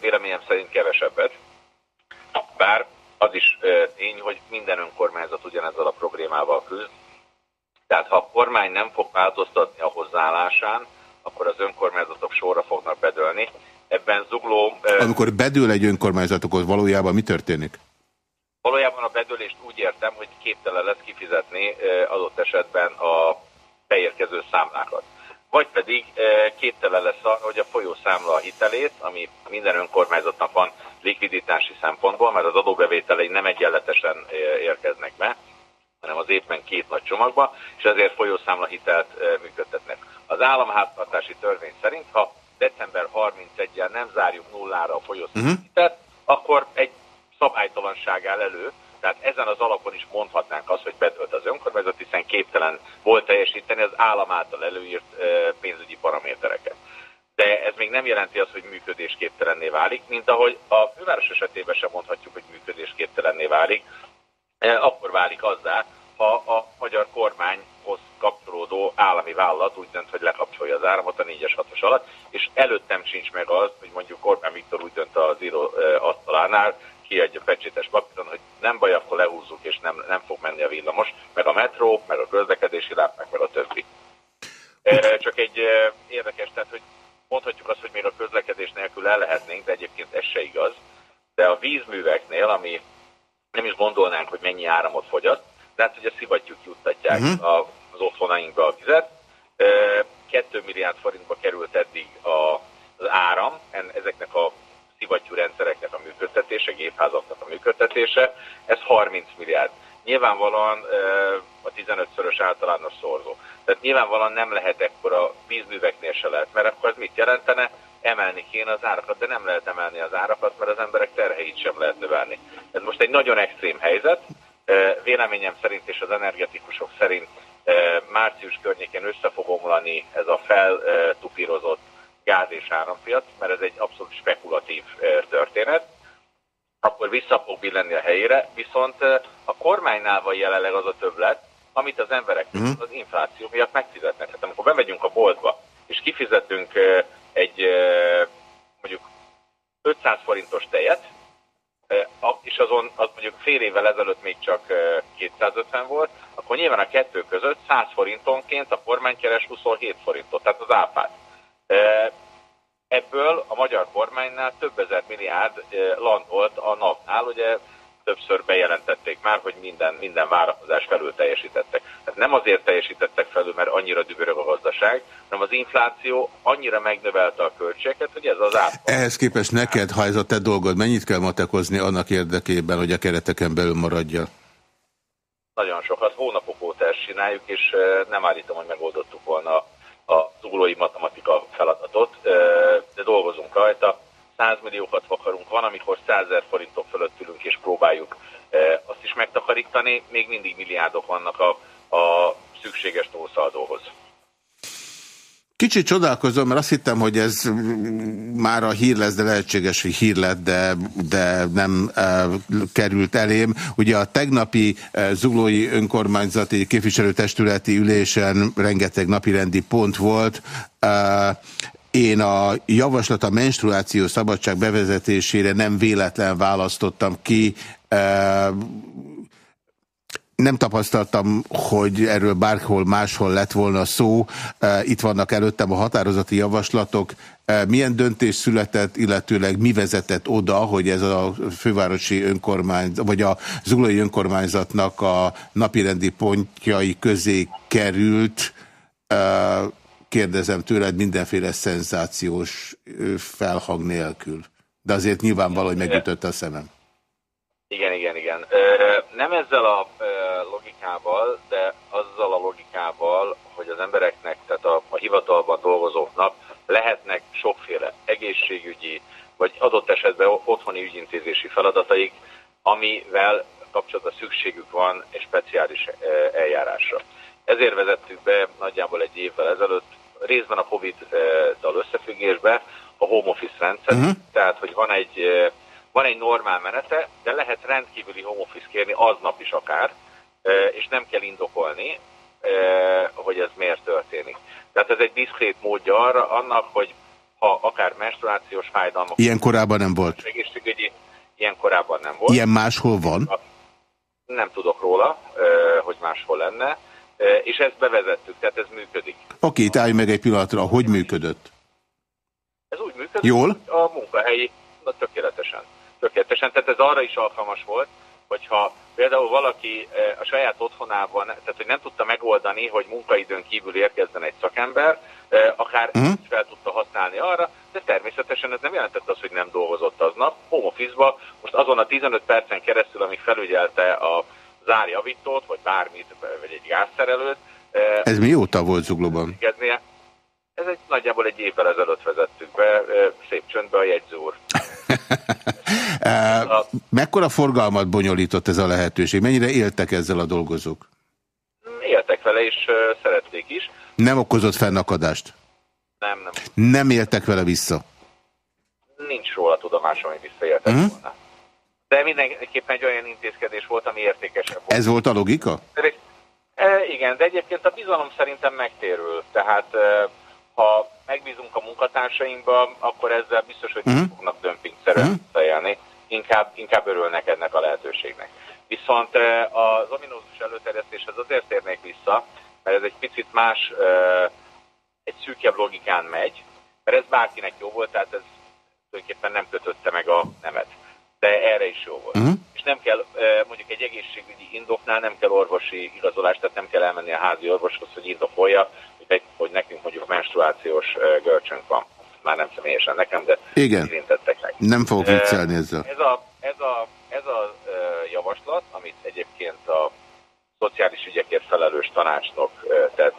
Véleményem szerint kevesebbet. Bár az is tény, hogy minden önkormányzat ugyanezzel a problémával küzd. Tehát ha a kormány nem fog változtatni a hozzáállásán, akkor az önkormányzatok sorra fognak bedőlni. Ebben zugló... Amikor bedől egy önkormányzat, akkor valójában mi történik? Valójában a bedőlést úgy értem, hogy képtelen lesz kifizetni adott esetben a beérkező számlákat. Vagy pedig képtelen lesz arra, hogy a folyószámla hitelét, ami minden önkormányzatnak van likviditási szempontból, mert az adóbevételei nem egyenletesen érkeznek be, hanem az éppen két nagy csomagba, és ezért folyószámla hitelt működtetnek. Az államháztartási törvény szerint, ha december 31-jel nem zárjuk nullára a folyószámla uh-huh. hitelt, akkor egy szabálytalanság áll elő, tehát ezen az alapon is mondhatnánk azt, hogy bedölt az önkormányzat, hiszen képtelen volt teljesíteni az állam által előírt pénzügyi paramétereket de ez még nem jelenti azt, hogy működésképtelenné válik, mint ahogy a főváros esetében sem mondhatjuk, hogy működésképtelenné válik, e, akkor válik azzá, ha a magyar kormányhoz kapcsolódó állami vállalat úgy dönt, hogy lekapcsolja az áramot a 4-es 6 alatt, és előttem sincs meg az, hogy mondjuk Orbán Viktor úgy dönt az író e, asztalánál, kiadja pecsétes papíron, hogy nem baj, akkor lehúzzuk, és nem, nem fog menni a villamos, meg a metró, meg a közlekedési láb, meg a többi. E, csak egy érdekes, tehát, hogy mondhatjuk azt, hogy még a közlekedés nélkül el lehetnénk, de egyébként ez se igaz. De a vízműveknél, ami nem is gondolnánk, hogy mennyi áramot fogyaszt, de hát ugye szivattyúk juttatják uh-huh. az otthonainkba a vizet. 2 milliárd forintba került eddig az áram, ezeknek a szivattyú rendszereknek a működtetése, gépházaknak a működtetése, ez 30 milliárd. Nyilvánvalóan a 15-szörös általános szorzó. Tehát nyilvánvalóan nem lehet ekkora vízműveknél se lehet, mert akkor ez mit jelentene? Emelni kéne az árakat, de nem lehet emelni az árakat, mert az emberek terheit sem lehet növelni. Ez most egy nagyon extrém helyzet. Véleményem szerint és az energetikusok szerint március környékén össze fog omlani ez a feltupírozott gáz és árampiac, mert ez egy abszolút spekulatív történet akkor vissza fog billenni a helyére, viszont a kormánynál van jelenleg az a többlet, amit az emberek uh-huh. az infláció miatt megfizetnek. Tehát amikor bemegyünk a boltba, és kifizetünk egy mondjuk 500 forintos tejet, és azon az mondjuk fél évvel ezelőtt még csak 250 volt, akkor nyilván a kettő között 100 forintonként a kormány keres 27 forintot, tehát az áfát. Ebből a magyar kormánynál több ezer milliárd landolt a napnál, ugye többször bejelentették már, hogy minden, minden várakozás felül teljesítettek. Tehát nem azért teljesítettek felül, mert annyira dübörög a gazdaság, hanem az infláció annyira megnövelte a költségeket, hogy ez az át. Ehhez képest neked, ha ez a te dolgod, mennyit kell matekozni annak érdekében, hogy a kereteken belül maradja? Nagyon sokat, hónapok óta ezt csináljuk, és nem állítom, hogy megoldottuk volna a zuglói matematika feladatot, de dolgozunk rajta 100 milliókat vakarunk, van, amikor 100 ezer forintok fölött ülünk és próbáljuk azt is megtakarítani, még mindig milliárdok vannak a, a szükséges túlszaldóhoz. Kicsit csodálkozom, mert azt hittem, hogy ez már a hír lesz, de lehetséges, hogy hír lett, de, de nem e, került elém. Ugye a tegnapi e, zuglói önkormányzati képviselőtestületi ülésen rengeteg napirendi pont volt. E, én a javaslat a menstruáció szabadság bevezetésére nem véletlen választottam ki. Nem tapasztaltam, hogy erről bárhol máshol lett volna szó. Itt vannak előttem a határozati javaslatok. Milyen döntés született, illetőleg mi vezetett oda, hogy ez a fővárosi önkormányzat, vagy a zuglói önkormányzatnak a napirendi pontjai közé került, kérdezem tőled mindenféle szenzációs felhang nélkül. De azért nyilvánvaló, hogy megütött a szemem. Igen, igen, igen. Nem ezzel a logikával, de azzal a logikával, hogy az embereknek, tehát a, a hivatalban dolgozóknak lehetnek sokféle egészségügyi, vagy adott esetben otthoni ügyintézési feladataik, amivel kapcsolatban szükségük van egy speciális eljárásra. Ezért vezettük be nagyjából egy évvel ezelőtt részben a Covid-dal összefüggésben a home office rendszer, uh mhm. -huh. tehát hogy van egy, van egy normál menete, de lehet rendkívüli home office kérni aznap is akár, és nem kell indokolni, hogy ez miért történik. Tehát ez egy diszkrét módja arra, annak, hogy ha akár menstruációs fájdalmak... Ilyen korábban nem volt? Egészségügyi, ilyen korábban nem volt. Ilyen máshol van? Nem tudok róla, hogy máshol lenne és ezt bevezettük, tehát ez működik. Oké, okay, állj meg egy pillanatra, hogy működött? Ez úgy működött, Jól? a munkahelyi, na, tökéletesen. Tökéletesen, tehát ez arra is alkalmas volt, hogyha például valaki a saját otthonában, tehát hogy nem tudta megoldani, hogy munkaidőn kívül érkezzen egy szakember, akár uh. -huh. fel tudta használni arra, de természetesen ez nem jelentett az, hogy nem dolgozott aznap. Home office most azon a 15 percen keresztül, amíg felügyelte a zárjavítót, vagy bármit, vagy egy gázszerelőt. Ez mióta volt zuglóban? Ez egy nagyjából egy évvel ezelőtt vezettük be, szép csöndbe a jegyző úr. Mekkora forgalmat bonyolított ez a lehetőség? Mennyire éltek ezzel a dolgozók? Éltek vele, és szerették is. Nem okozott fennakadást? Nem, nem. Nem éltek vele vissza? Nincs róla tudomásom, hogy visszaéltek uh mhm. -huh. volna de mindenképpen egy olyan intézkedés volt, ami értékesebb volt. Ez volt a logika? E, igen, de egyébként a bizalom szerintem megtérül. Tehát e, ha megbízunk a munkatársainkba, akkor ezzel biztos, hogy uh -huh. fognak dömpingszerűen uh -huh. Inkább, inkább örülnek ennek a lehetőségnek. Viszont e, az ominózus előterjesztéshez azért térnék vissza, mert ez egy picit más, egy szűkebb logikán megy, mert ez bárkinek jó volt, tehát ez tulajdonképpen nem kötötte meg a nemet de erre is jó volt. Uh mhm. -huh. És nem kell, mondjuk egy egészségügyi indoknál nem kell orvosi igazolás, tehát nem kell elmenni a házi orvoshoz, hogy indokolja, hogy, hogy nekünk mondjuk menstruációs görcsönk van. Már nem személyesen nekem, de Igen. érintettek meg. Nem fogok viccelni ezzel. Ez a, ez a, ez a javaslat, amit egyébként a szociális ügyekért felelős tanácsnok tett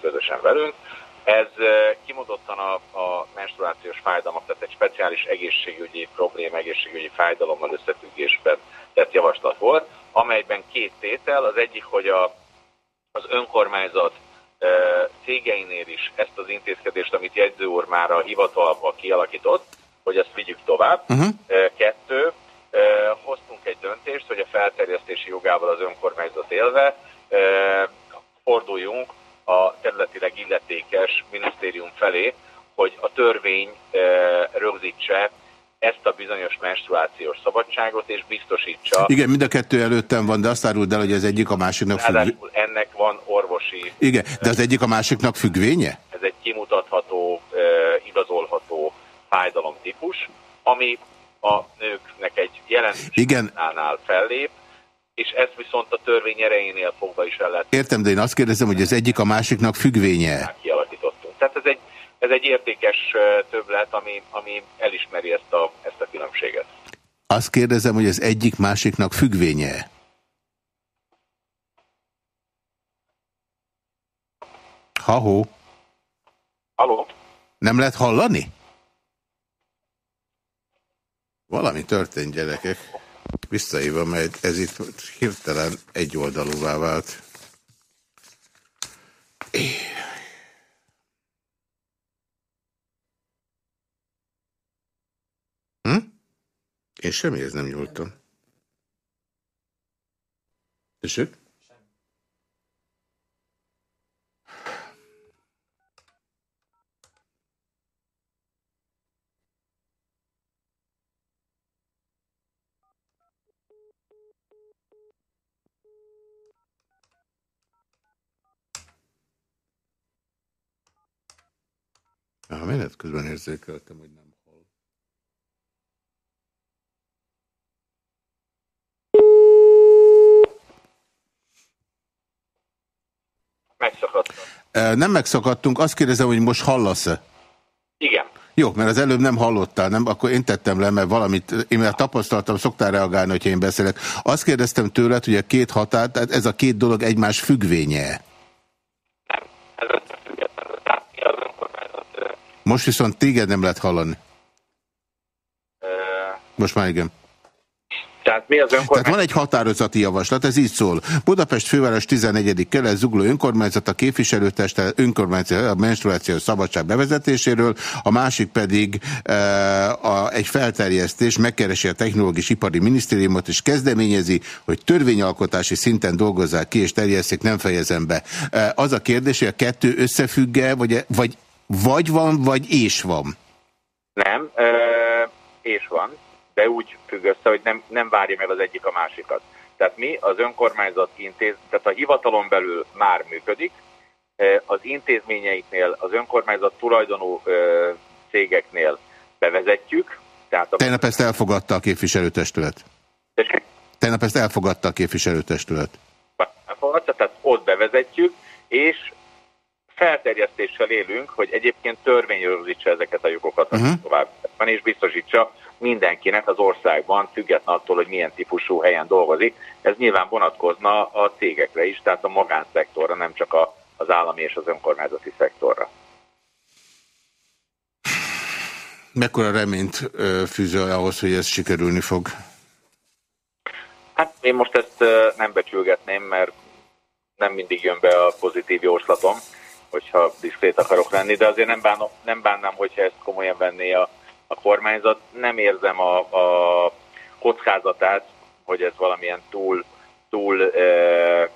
közösen velünk, ez kimondottan a, a menstruációs fájdalmak, tehát egy speciális egészségügyi probléma, egészségügyi fájdalommal összefüggésben tett javaslat volt, amelyben két tétel, az egyik, hogy a, az önkormányzat cégeinél is ezt az intézkedést, amit jegyző úr már a hivatalban kialakított, hogy ezt vigyük tovább. Uh -huh. e, kettő, hoztunk egy döntést, hogy a felterjesztési jogával az önkormányzat élve forduljunk a területileg illetékes minisztérium felé, hogy a törvény rögzítse ezt a bizonyos menstruációs szabadságot, és biztosítsa. Igen, mind a kettő előttem van, de azt áruld el, hogy az egyik a másiknak függvénye. ennek van orvosi... Igen, de az egyik a másiknak függvénye? Ez egy kimutatható, igazolható fájdalomtípus, ami a nőknek egy jelentős Igen. fellép, és ezt viszont a törvény erejénél fogva is el lehet. Értem, de én azt kérdezem, hogy az egyik a másiknak függvénye. Kialakítottunk. Tehát ez egy, ez egy értékes többlet, ami, ami elismeri ezt a, ezt a különbséget. Azt kérdezem, hogy az egyik másiknak függvénye. Ha-ho. Haló? Nem lehet hallani? Valami történt, gyerekek. Visszaíva, mert ez itt hirtelen egyoldalúvá vált. Hm? Én semmihez nem nyúltam. Tessék? A menet közben érzékeltem, hogy nem hall. Megszakadtam. Nem megszakadtunk, azt kérdezem, hogy most hallasz-e? Igen. Jó, mert az előbb nem hallottál, nem? Akkor én tettem le, mert valamit, én már tapasztaltam, szoktál reagálni, hogyha én beszélek. Azt kérdeztem tőled, hogy a két határ, tehát ez a két dolog egymás függvénye. Most viszont téged nem lehet hallani. Most már igen. Tehát mi az önkormányzat? Tehát van egy határozati javaslat, ez így szól. Budapest főváros 14. kelet zugló önkormányzata képviselőteste önkormányzat a menstruációs szabadság bevezetéséről, a másik pedig e, a, egy felterjesztés megkeresi a Technológiai Ipari Minisztériumot, és kezdeményezi, hogy törvényalkotási szinten dolgozzák ki, és terjeszték, nem fejezem be. E, az a kérdés, hogy a kettő összefügge, vagy, vagy vagy van, vagy és van? Nem, ö, és van, de úgy függ össze, hogy nem, nem várja meg az egyik a másikat. Tehát mi az önkormányzat intéz, tehát a hivatalon belül már működik, az intézményeiknél, az önkormányzat tulajdonú ö, cégeknél bevezetjük. Tehát a... Tegnap ezt elfogadta a képviselőtestület. Tegnap ezt elfogadta a képviselőtestület. Elfogadta, tehát ott bevezetjük, és felterjesztéssel élünk, hogy egyébként törvény rögzítse ezeket a jogokat uh-huh. tovább, és biztosítsa mindenkinek az országban, független attól, hogy milyen típusú helyen dolgozik. Ez nyilván vonatkozna a cégekre is, tehát a magánszektorra, nem csak a, az állami és az önkormányzati szektorra. Mekkora reményt fűzöl ahhoz, hogy ez sikerülni fog? Hát én most ezt nem becsülgetném, mert nem mindig jön be a pozitív jóslatom hogyha diszkrét akarok lenni, de azért nem, bánom, nem bánnám, hogyha ezt komolyan venné a, a kormányzat. Nem érzem a, a kockázatát, hogy ez valamilyen túl, túl e,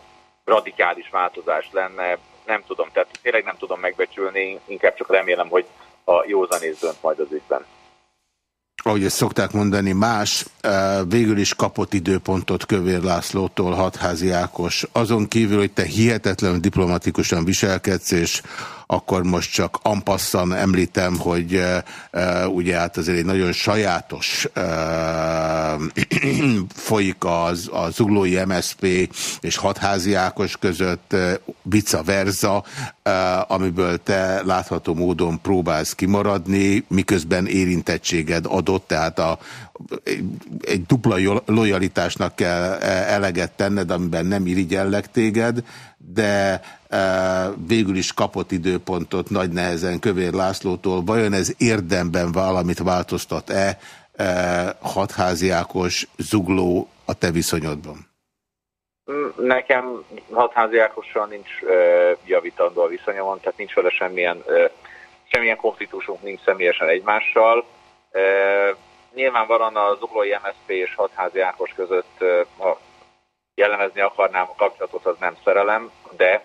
radikális változás lenne. Nem tudom, tehát tényleg nem tudom megbecsülni, inkább csak remélem, hogy a józanész dönt majd az ügyben ahogy ezt szokták mondani, más végül is kapott időpontot Kövér Lászlótól, Hatházi Ákos. Azon kívül, hogy te hihetetlenül diplomatikusan viselkedsz, és akkor most csak ampasszan említem, hogy e, ugye hát azért egy nagyon sajátos e, folyik az, a zuglói MSP és hatházi Ákos között vice versa, e, amiből te látható módon próbálsz kimaradni, miközben érintettséged adott, tehát a, egy dupla lojalitásnak kell eleget tenned, amiben nem irigyellek téged, de végül is kapott időpontot nagy nehezen Kövér Lászlótól. Vajon ez érdemben valamit változtat-e hatházi Ákos zugló a te viszonyodban? Nekem hatházi Ákossal nincs javítandó a viszonyomon, tehát nincs vele semmilyen, semmilyen konfliktusunk, nincs személyesen egymással. Nyilvánvalóan a zuglói MSZP és hatházi Ákos között, ha jellemezni akarnám a kapcsolatot, az nem szerelem, de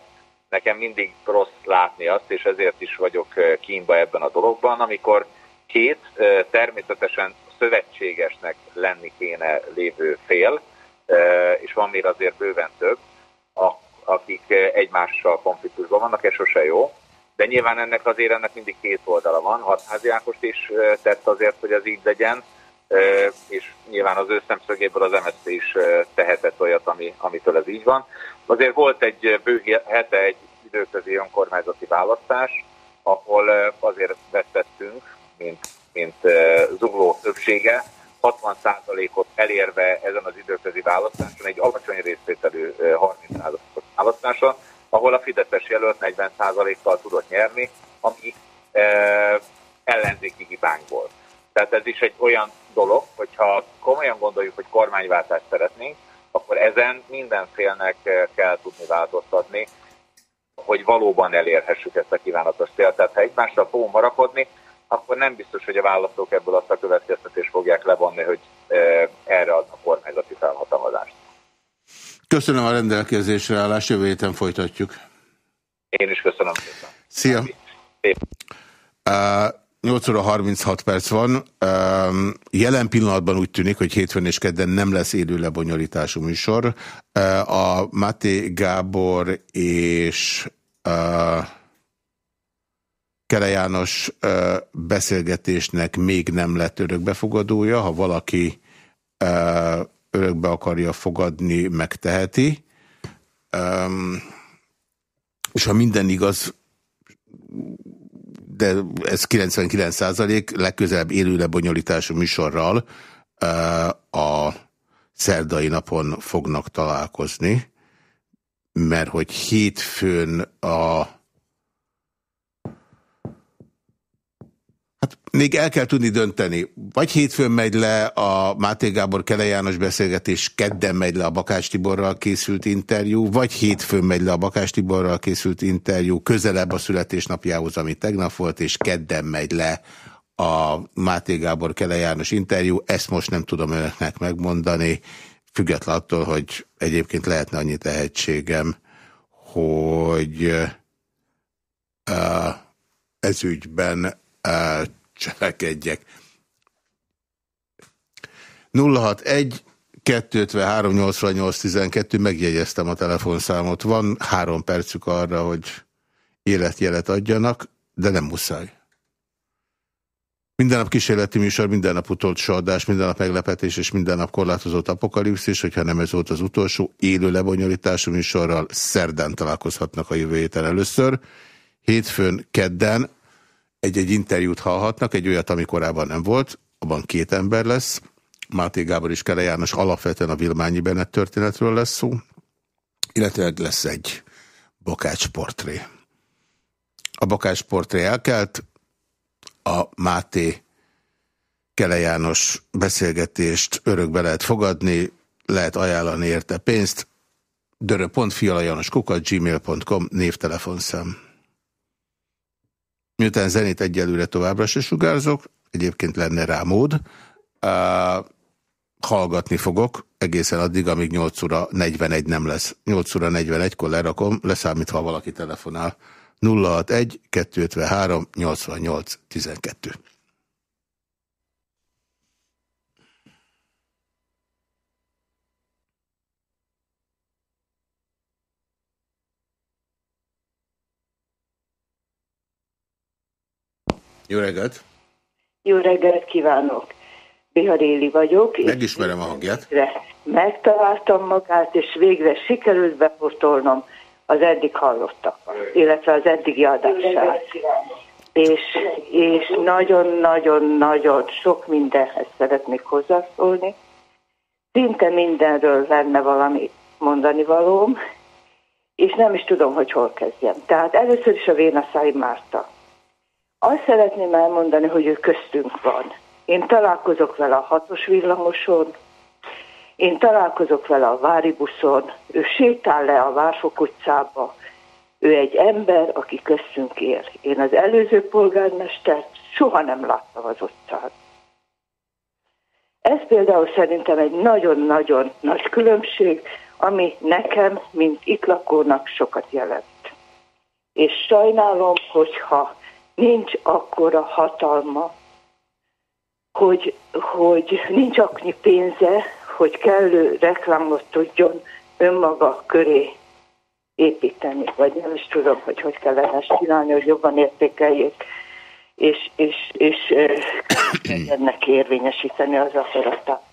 nekem mindig rossz látni azt, és ezért is vagyok kínba ebben a dologban, amikor két természetesen szövetségesnek lenni kéne lévő fél, és van még azért bőven több, akik egymással konfliktusban vannak, ez sose jó. De nyilván ennek azért ennek mindig két oldala van. Hatházi Ákost is tett azért, hogy az így legyen, és nyilván az ő szemszögéből az MSZP is tehetett olyat, ami, amitől ez így van. Azért volt egy bő hete egy időközi önkormányzati választás, ahol azért vesztettünk, mint, mint zugló többsége, 60%-ot elérve ezen az időközi választáson, egy alacsony részvételű 30%-os választáson, ahol a Fideszes jelölt 40%-kal tudott nyerni, ami e, ellenzéki hibánkból. Tehát ez is egy olyan dolog, hogyha komolyan gondoljuk, hogy kormányváltást szeretnénk, akkor ezen mindenfélnek kell tudni változtatni, hogy valóban elérhessük ezt a kívánatos célt. Tehát ha egymással fogunk marakodni, akkor nem biztos, hogy a választók ebből azt a következtetést fogják levonni, hogy e, erre adnak kormányzati felhatalmazást. Köszönöm a rendelkezésre állást, jövő héten folytatjuk. Én is köszönöm szépen. Szia! Uh, 8 óra 36 perc van. Jelen pillanatban úgy tűnik, hogy hétfőn és kedden nem lesz élő lebonyolítású műsor. A Máté Gábor és uh, Kele János uh, beszélgetésnek még nem lett örökbefogadója. Ha valaki uh, örökbe akarja fogadni, megteheti. És ha minden igaz, de ez 99 százalék, legközelebb élő lebonyolítású műsorral a szerdai napon fognak találkozni, mert hogy hétfőn a még el kell tudni dönteni. Vagy hétfőn megy le a Máté Gábor Kele János beszélgetés, kedden megy le a Bakás Tiborral készült interjú, vagy hétfőn megy le a Bakás Tiborral készült interjú közelebb a születésnapjához, ami tegnap volt, és kedden megy le a Máté Gábor Kele János interjú. Ezt most nem tudom önöknek megmondani, független attól, hogy egyébként lehetne annyi tehetségem, hogy uh, ez ügyben cselekedjek. 061 253 88 12 megjegyeztem a telefonszámot. Van három percük arra, hogy életjelet adjanak, de nem muszáj. Minden nap kísérleti műsor, minden nap utolsó adás, minden nap meglepetés és minden nap korlátozott apokalipszis, hogyha nem ez volt az utolsó élő lebonyolítású műsorral, szerdán találkozhatnak a jövő héten először. Hétfőn, kedden egy-egy interjút hallhatnak, egy olyat, ami korábban nem volt, abban két ember lesz, Máté Gábor és Kele János alapvetően a Vilmányi Bennett történetről lesz szó, illetve lesz egy Bakács portré. A Bakács portré elkelt, a Máté Kele János beszélgetést örökbe lehet fogadni, lehet ajánlani érte pénzt, dörö.fialajanoskukat gmail.com névtelefonszám. Miután zenét egyelőre továbbra se sugárzok, egyébként lenne rá mód, uh, hallgatni fogok egészen addig, amíg 8 óra 41 nem lesz. 8 óra 41-kor lerakom, leszámítva valaki telefonál. 061 253 88 12. Jó reggelt! Jó reggelt kívánok! Biharéli vagyok. Megismerem a hangját. Megtaláltam magát, és végre sikerült beportolnom az eddig hallottakat, illetve az eddigi adását. És, és nagyon-nagyon-nagyon sok mindenhez szeretnék hozzászólni. Szinte mindenről lenne valami mondani valóm, és nem is tudom, hogy hol kezdjem. Tehát először is a Vénaszáj Márta. Azt szeretném elmondani, hogy ő köztünk van. Én találkozok vele a hatos villamoson, én találkozok vele a Vári buszon, ő sétál le a Várfok utcába, ő egy ember, aki köztünk él. Én az előző polgármestert soha nem láttam az utcán. Ez például szerintem egy nagyon-nagyon nagy különbség, ami nekem, mint itt sokat jelent. És sajnálom, hogyha nincs akkora hatalma, hogy, hogy nincs aknyi pénze, hogy kellő reklámot tudjon önmaga köré építeni, vagy nem is tudom, hogy hogy kellene ezt csinálni, hogy jobban értékeljék, és, és, és, és ennek érvényesíteni az akaratát.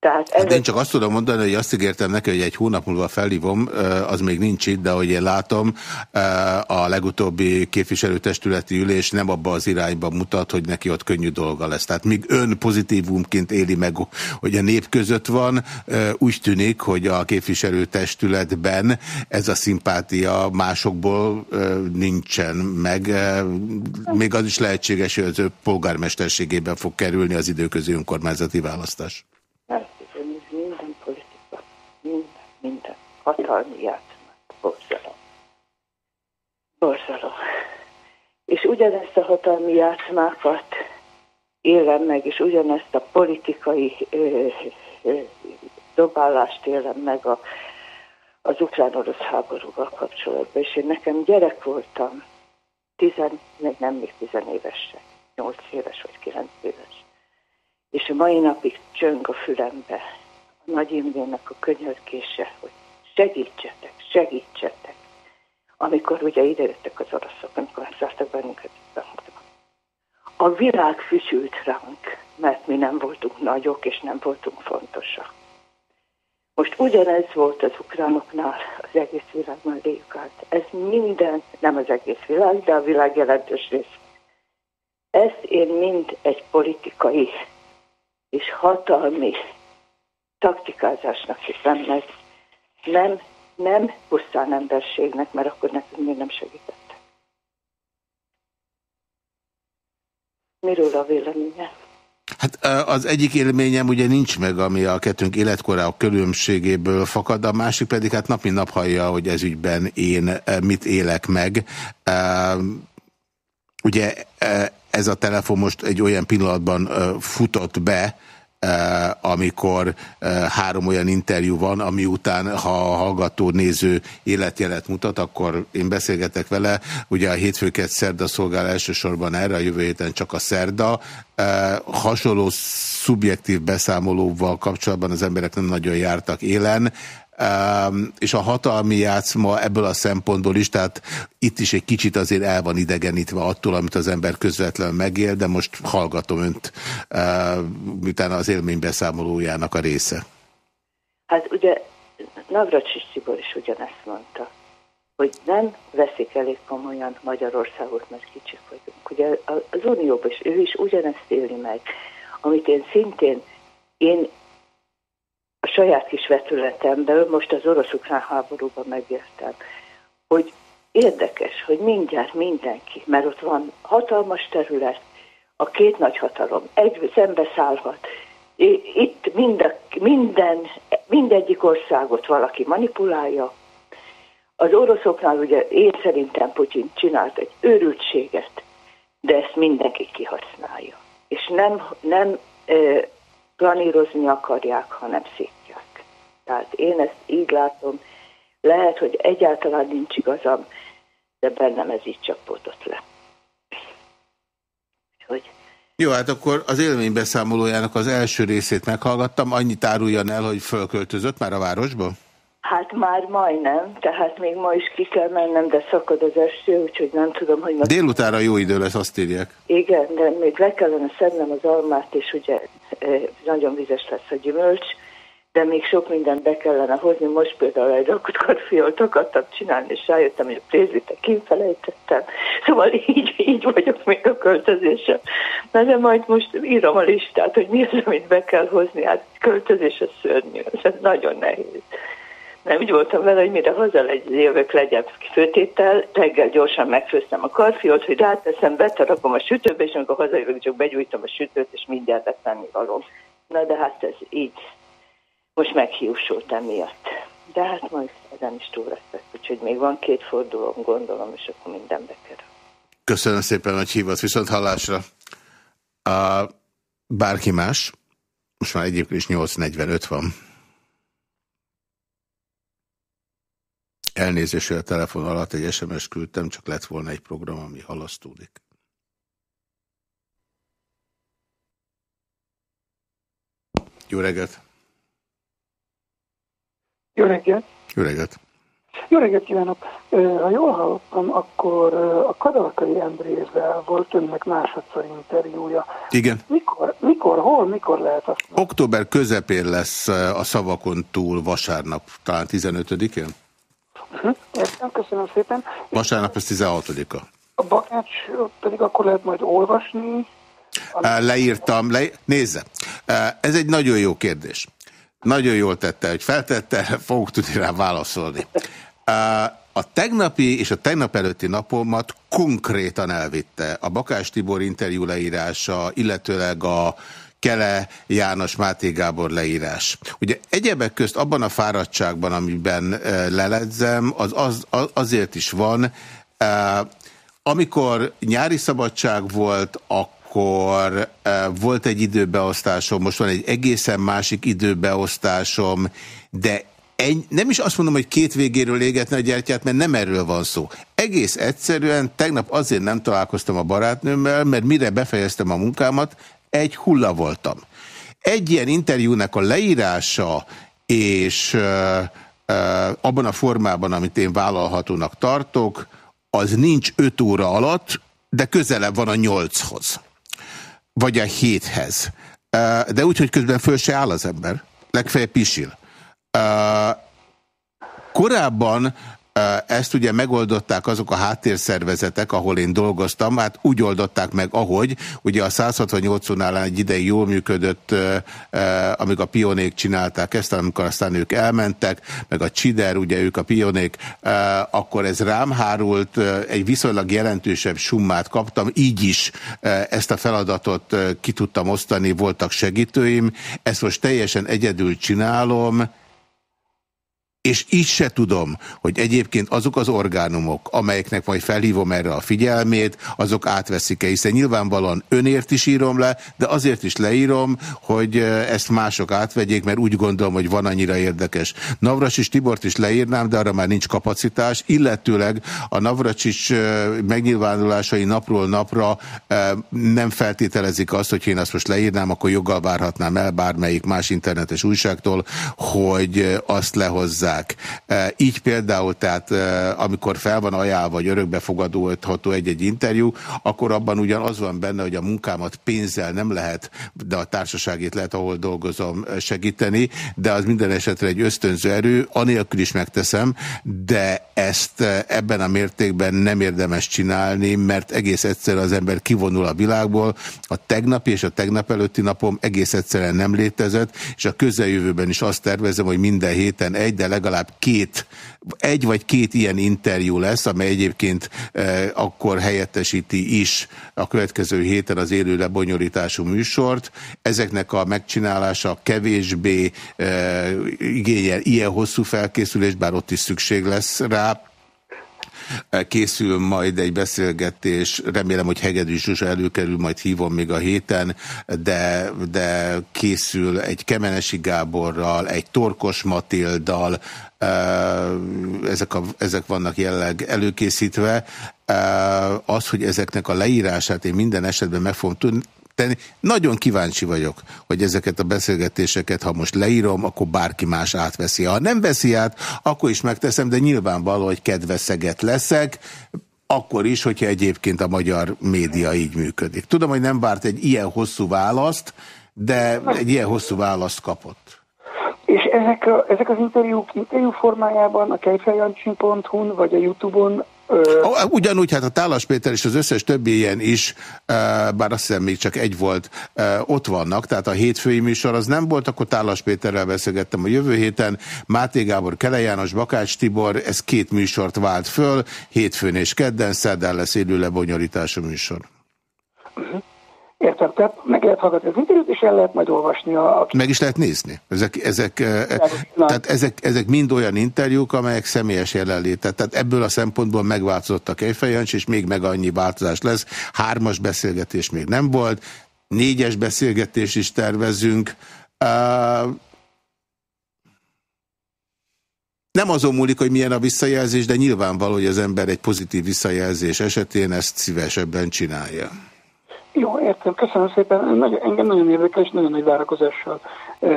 Tehát ez hát én csak azt tudom mondani, hogy azt ígértem neki, hogy egy hónap múlva felhívom, az még nincs itt, de hogy én látom, a legutóbbi képviselőtestületi ülés nem abba az irányba mutat, hogy neki ott könnyű dolga lesz. Tehát míg ön pozitívumként éli meg, hogy a nép között van, úgy tűnik, hogy a képviselőtestületben ez a szimpátia másokból nincsen meg. Még az is lehetséges, hogy az ő polgármesterségében fog kerülni az időközi önkormányzati választás. Hatalmi játszma. Borzalom. Borzalom. És ugyanezt a hatalmi játszmákat élem meg, és ugyanezt a politikai ö, ö, dobálást élem meg a, az ukrán-orosz háborúval kapcsolatban. És én nekem gyerek voltam, tizen, nem még tizenéves sem, nyolc éves vagy kilenc éves. És a mai napig csöng a fülembe Nagy Imrének a könyörkése, hogy segítsetek, segítsetek. Amikor ugye idejöttek az oroszok, amikor zártak bennünket A világ füsült ránk, mert mi nem voltunk nagyok, és nem voltunk fontosak. Most ugyanez volt az ukránoknál, az egész világban át. Ez minden, nem az egész világ, de a világ jelentős rész. Ezt én mind egy politikai és hatalmi taktikázásnak hiszem meg, nem, nem pusztán emberségnek, mert akkor nekünk még nem segített. Miről a véleménye? Hát az egyik élményem ugye nincs meg, ami a kettőnk életkorá különbségéből fakad, a másik pedig hát nap mint nap hallja, hogy ez ügyben én mit élek meg. Ugye ez a telefon most egy olyan pillanatban futott be, amikor eh, három olyan interjú van, ami után, ha a hallgató néző életjelet mutat, akkor én beszélgetek vele. Ugye a hétfőket szerda szolgál elsősorban erre, a jövő héten csak a szerda. Eh, hasonló szubjektív beszámolóval kapcsolatban az emberek nem nagyon jártak élen és a hatalmi játszma ebből a szempontból is, tehát itt is egy kicsit azért el van idegenítve attól, amit az ember közvetlenül megél, de most hallgatom önt, utána az élménybeszámolójának a része. Hát ugye Navracsis Tibor is ugyanezt mondta, hogy nem veszik elég komolyan Magyarországot, mert kicsik vagyunk. Ugye az Unióban is, ő is ugyanezt éli meg, amit én szintén, én a saját kis vetületemből, most az orosz-ukrán háborúban megértem, hogy érdekes, hogy mindjárt mindenki, mert ott van hatalmas terület, a két nagy hatalom egy szembeszállhat. Itt minden, minden, mindegyik országot valaki manipulálja. Az oroszoknál ugye én szerintem Putyin csinált egy őrültséget, de ezt mindenki kihasználja. És nem, nem planírozni akarják, hanem szítják. Tehát én ezt így látom, lehet, hogy egyáltalán nincs igazam, de bennem ez így csapódott le. Hogy... Jó, hát akkor az élménybeszámolójának az első részét meghallgattam. Annyit áruljan el, hogy fölköltözött már a városba? Hát már majdnem, tehát még ma is ki kell mennem, de szakad az eső, úgyhogy nem tudom, hogy... Délutára jó idő lesz, azt írják. Igen, de még le kellene szednem az almát, és ugye nagyon vizes lesz a gyümölcs, de még sok mindent be kellene hozni. Most például egy rakott karfiolt akartam csinálni, és rájöttem, hogy a prézite kifelejtettem. Szóval így, így vagyok még a költözésem. Na de majd most írom a listát, hogy mi az, amit be kell hozni. Hát költözés a szörnyű, ez nagyon nehéz. Nem úgy voltam vele, hogy mire jövök legyen főtétel, reggel gyorsan megfőztem a karfiót, hogy ráteszem, betarakom a sütőbe, és amikor hazajövök, csak begyújtom a sütőt, és mindjárt lesz való. Na de hát ez így. Most meghiúsult emiatt. De hát majd ezen is túl leszek, úgyhogy még van két fordulóm, gondolom, és akkor minden bekerül. Köszönöm szépen, hogy hívott viszont hallásra. Uh, bárki más? Most már egyébként is 8.45 van. Elnézést, a telefon alatt egy SMS küldtem, csak lett volna egy program, ami halasztódik. Jó reggelt! Jó reggelt! Jó reggelt! Jó reggelt kívánok! Ha jól hallottam, akkor a Kadalkai Endrézzel volt önnek másodszor interjúja. Igen. Mikor, mikor, hol, mikor lehet azt? Október közepén lesz a szavakon túl vasárnap, talán 15-én? -huh. Értem, köszönöm szépen. Vasárnap ez 16-a. A Bakács pedig akkor lehet majd olvasni? Leírtam, le... nézze, ez egy nagyon jó kérdés. Nagyon jól tette, hogy feltette, fogok tudni rá válaszolni. A tegnapi és a tegnap előtti napomat konkrétan elvitte a Bakás Tibor interjú leírása, illetőleg a Kele János Máté Gábor leírás. Ugye egyebek közt abban a fáradtságban, amiben leledzem, az, az, az azért is van, amikor nyári szabadság volt, akkor volt egy időbeosztásom, most van egy egészen másik időbeosztásom, de egy, nem is azt mondom, hogy két végéről égetne a gyertyát, mert nem erről van szó. Egész egyszerűen tegnap azért nem találkoztam a barátnőmmel, mert mire befejeztem a munkámat, egy hulla voltam. Egy ilyen interjúnak a leírása és uh, uh, abban a formában, amit én vállalhatónak tartok, az nincs öt óra alatt, de közelebb van a nyolchoz. Vagy a héthez. Uh, de úgy, hogy közben föl se áll az ember. Legfeljebb pisil. Korábban ezt ugye megoldották azok a háttérszervezetek, ahol én dolgoztam, hát úgy oldották meg, ahogy. Ugye a 168-nál egy ideig jól működött, amíg a pionék csinálták ezt, amikor aztán ők elmentek, meg a Csider, ugye ők a pionék, akkor ez rám hárult, egy viszonylag jelentősebb summát kaptam, így is ezt a feladatot ki tudtam osztani, voltak segítőim, ezt most teljesen egyedül csinálom, és így se tudom, hogy egyébként azok az orgánumok, amelyeknek majd felhívom erre a figyelmét, azok átveszik-e, hiszen nyilvánvalóan önért is írom le, de azért is leírom, hogy ezt mások átvegyék, mert úgy gondolom, hogy van annyira érdekes. Navracsis Tibort is leírnám, de arra már nincs kapacitás, illetőleg a Navracsis megnyilvánulásai napról napra nem feltételezik azt, hogy én azt most leírnám, akkor joggal várhatnám el bármelyik más internetes újságtól, hogy azt lehozzá hozzák. E, így például, tehát e, amikor fel van ajánlva, vagy örökbefogadódható egy-egy interjú, akkor abban ugyan az van benne, hogy a munkámat pénzzel nem lehet, de a társaságét lehet, ahol dolgozom e, segíteni, de az minden esetre egy ösztönző erő, anélkül is megteszem, de ezt ebben a mértékben nem érdemes csinálni, mert egész egyszerűen az ember kivonul a világból. A tegnapi és a tegnap előtti napom egész egyszerűen nem létezett, és a közeljövőben is azt tervezem, hogy minden héten egy, de legalább két, egy vagy két ilyen interjú lesz, amely egyébként e, akkor helyettesíti is a következő héten az élő lebonyolítású műsort. Ezeknek a megcsinálása kevésbé e, igényel ilyen hosszú felkészülés, bár ott is szükség lesz rá, Készül majd egy beszélgetés, remélem, hogy Hegedű Zsuzsa előkerül, majd hívom még a héten, de, de készül egy Kemenesi Gáborral, egy Torkos Matilddal, ezek, a, ezek vannak jelleg előkészítve. Az, hogy ezeknek a leírását én minden esetben meg fogom tenni. Nagyon kíváncsi vagyok, hogy ezeket a beszélgetéseket, ha most leírom, akkor bárki más átveszi. Ha nem veszi át, akkor is megteszem, de nyilvánvaló, hogy kedveszeget leszek, akkor is, hogyha egyébként a magyar média így működik. Tudom, hogy nem várt egy ilyen hosszú választ, de egy ilyen hosszú választ kapott. És ezek, a, ezek az interjúk interjú formájában a kejfejancsin.hu-n vagy a Youtube-on Ugyanúgy, hát a Tálas Péter és az összes többi ilyen is, bár azt hiszem még csak egy volt, ott vannak, tehát a hétfői műsor az nem volt, akkor Tálas Péterrel beszélgettem a jövő héten, Máté Gábor, Kele János, Bakács Tibor, ez két műsort vált föl, hétfőn és kedden, szerdán lesz élő lebonyolítású műsor. Uh -huh. Értem, tehát meg lehet hallgatni az interjút, és el lehet majd olvasni a... Meg is lehet nézni. Ezek, ezek, e, tehát ezek, ezek mind olyan interjúk, amelyek személyes jelenlétet. Tehát ebből a szempontból megváltozott a Kejfejancs, és még meg annyi változás lesz. Hármas beszélgetés még nem volt, négyes beszélgetés is tervezünk. Uh, nem azon múlik, hogy milyen a visszajelzés, de nyilvánvaló, hogy az ember egy pozitív visszajelzés esetén ezt szívesebben csinálja. Jó, értem, köszönöm szépen. Nagy, engem nagyon érdekel, és nagyon nagy várakozással e,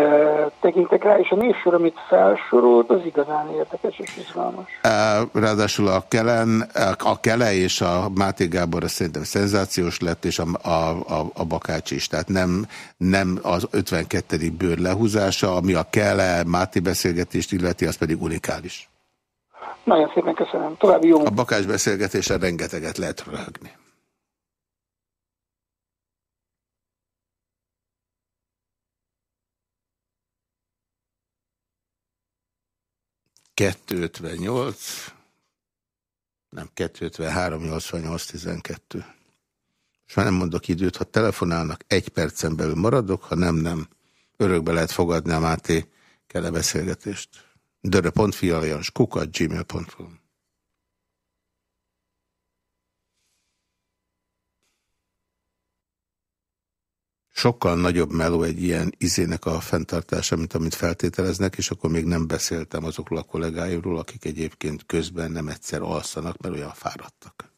tekintek rá, és a névsor, amit felsorolt, az igazán érdekes és izgalmas. Ráadásul a Kelen, a Kele és a Máté Gábor szerintem szenzációs lett, és a, a, a, a Bakács is. Tehát nem, nem az 52. bőr lehúzása, ami a Kele Máté beszélgetést illeti, az pedig unikális. Nagyon szépen köszönöm. További jó. A Bakács beszélgetésen rengeteget lehet röhögni. 258, nem 253, 88, 12. És már nem mondok időt, ha telefonálnak, egy percen belül maradok, ha nem, nem. Örökbe lehet fogadni a Máté kele beszélgetést. Dörö.fi kukat gmail.com sokkal nagyobb meló egy ilyen izének a fenntartása, mint amit feltételeznek, és akkor még nem beszéltem azokról a kollégáimról, akik egyébként közben nem egyszer alszanak, mert olyan fáradtak.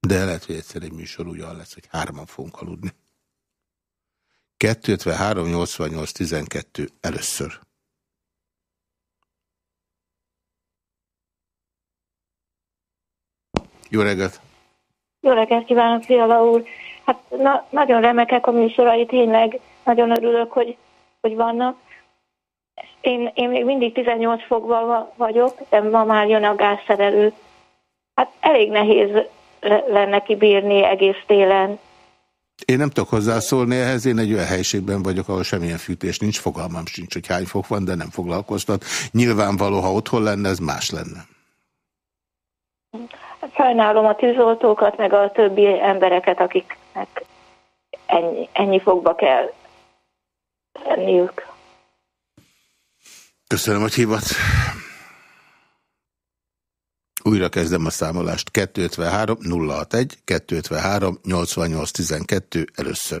De lehet, hogy egyszer egy műsor úgy lesz, hogy hárman fogunk aludni. 253 88 12 először. Jó reggelt! Jó reggelt kívánok, Fiala úr! Hát na, nagyon remekek a műsorai, tényleg nagyon örülök, hogy, hogy vannak. Én, én még mindig 18 fokban vagyok, de ma már jön a gázszerelő. Hát elég nehéz lenne kibírni egész télen. Én nem tudok hozzászólni ehhez, én egy olyan helységben vagyok, ahol semmilyen fűtés nincs, fogalmam sincs, hogy hány fok van, de nem foglalkoztat. Nyilvánvaló, ha otthon lenne, ez más lenne. Sajnálom a tűzoltókat, meg a többi embereket, akiknek ennyi, ennyi fogba kell lenniük. Köszönöm, hogy hívott. Újra kezdem a számolást. 253 061 253 88 12 először.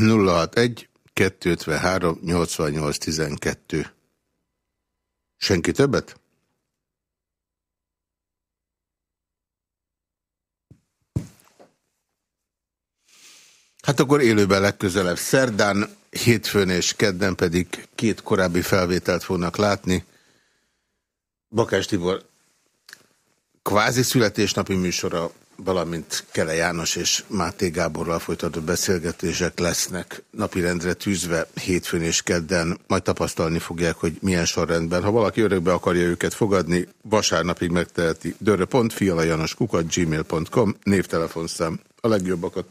Nulla egy 253 88 12. Senki többet? Hát akkor élőben legközelebb szerdán, hétfőn és kedden pedig két korábbi felvételt fognak látni. Bakás Tibor kvázi születésnapi műsora valamint Kele János és Máté Gáborral folytatott beszélgetések lesznek napirendre tűzve hétfőn és kedden, majd tapasztalni fogják, hogy milyen sorrendben. Ha valaki örökbe akarja őket fogadni, vasárnapig megteheti dörre.fi, alajanos kukat, gmail.com, névtelefonszám. A legjobbakat.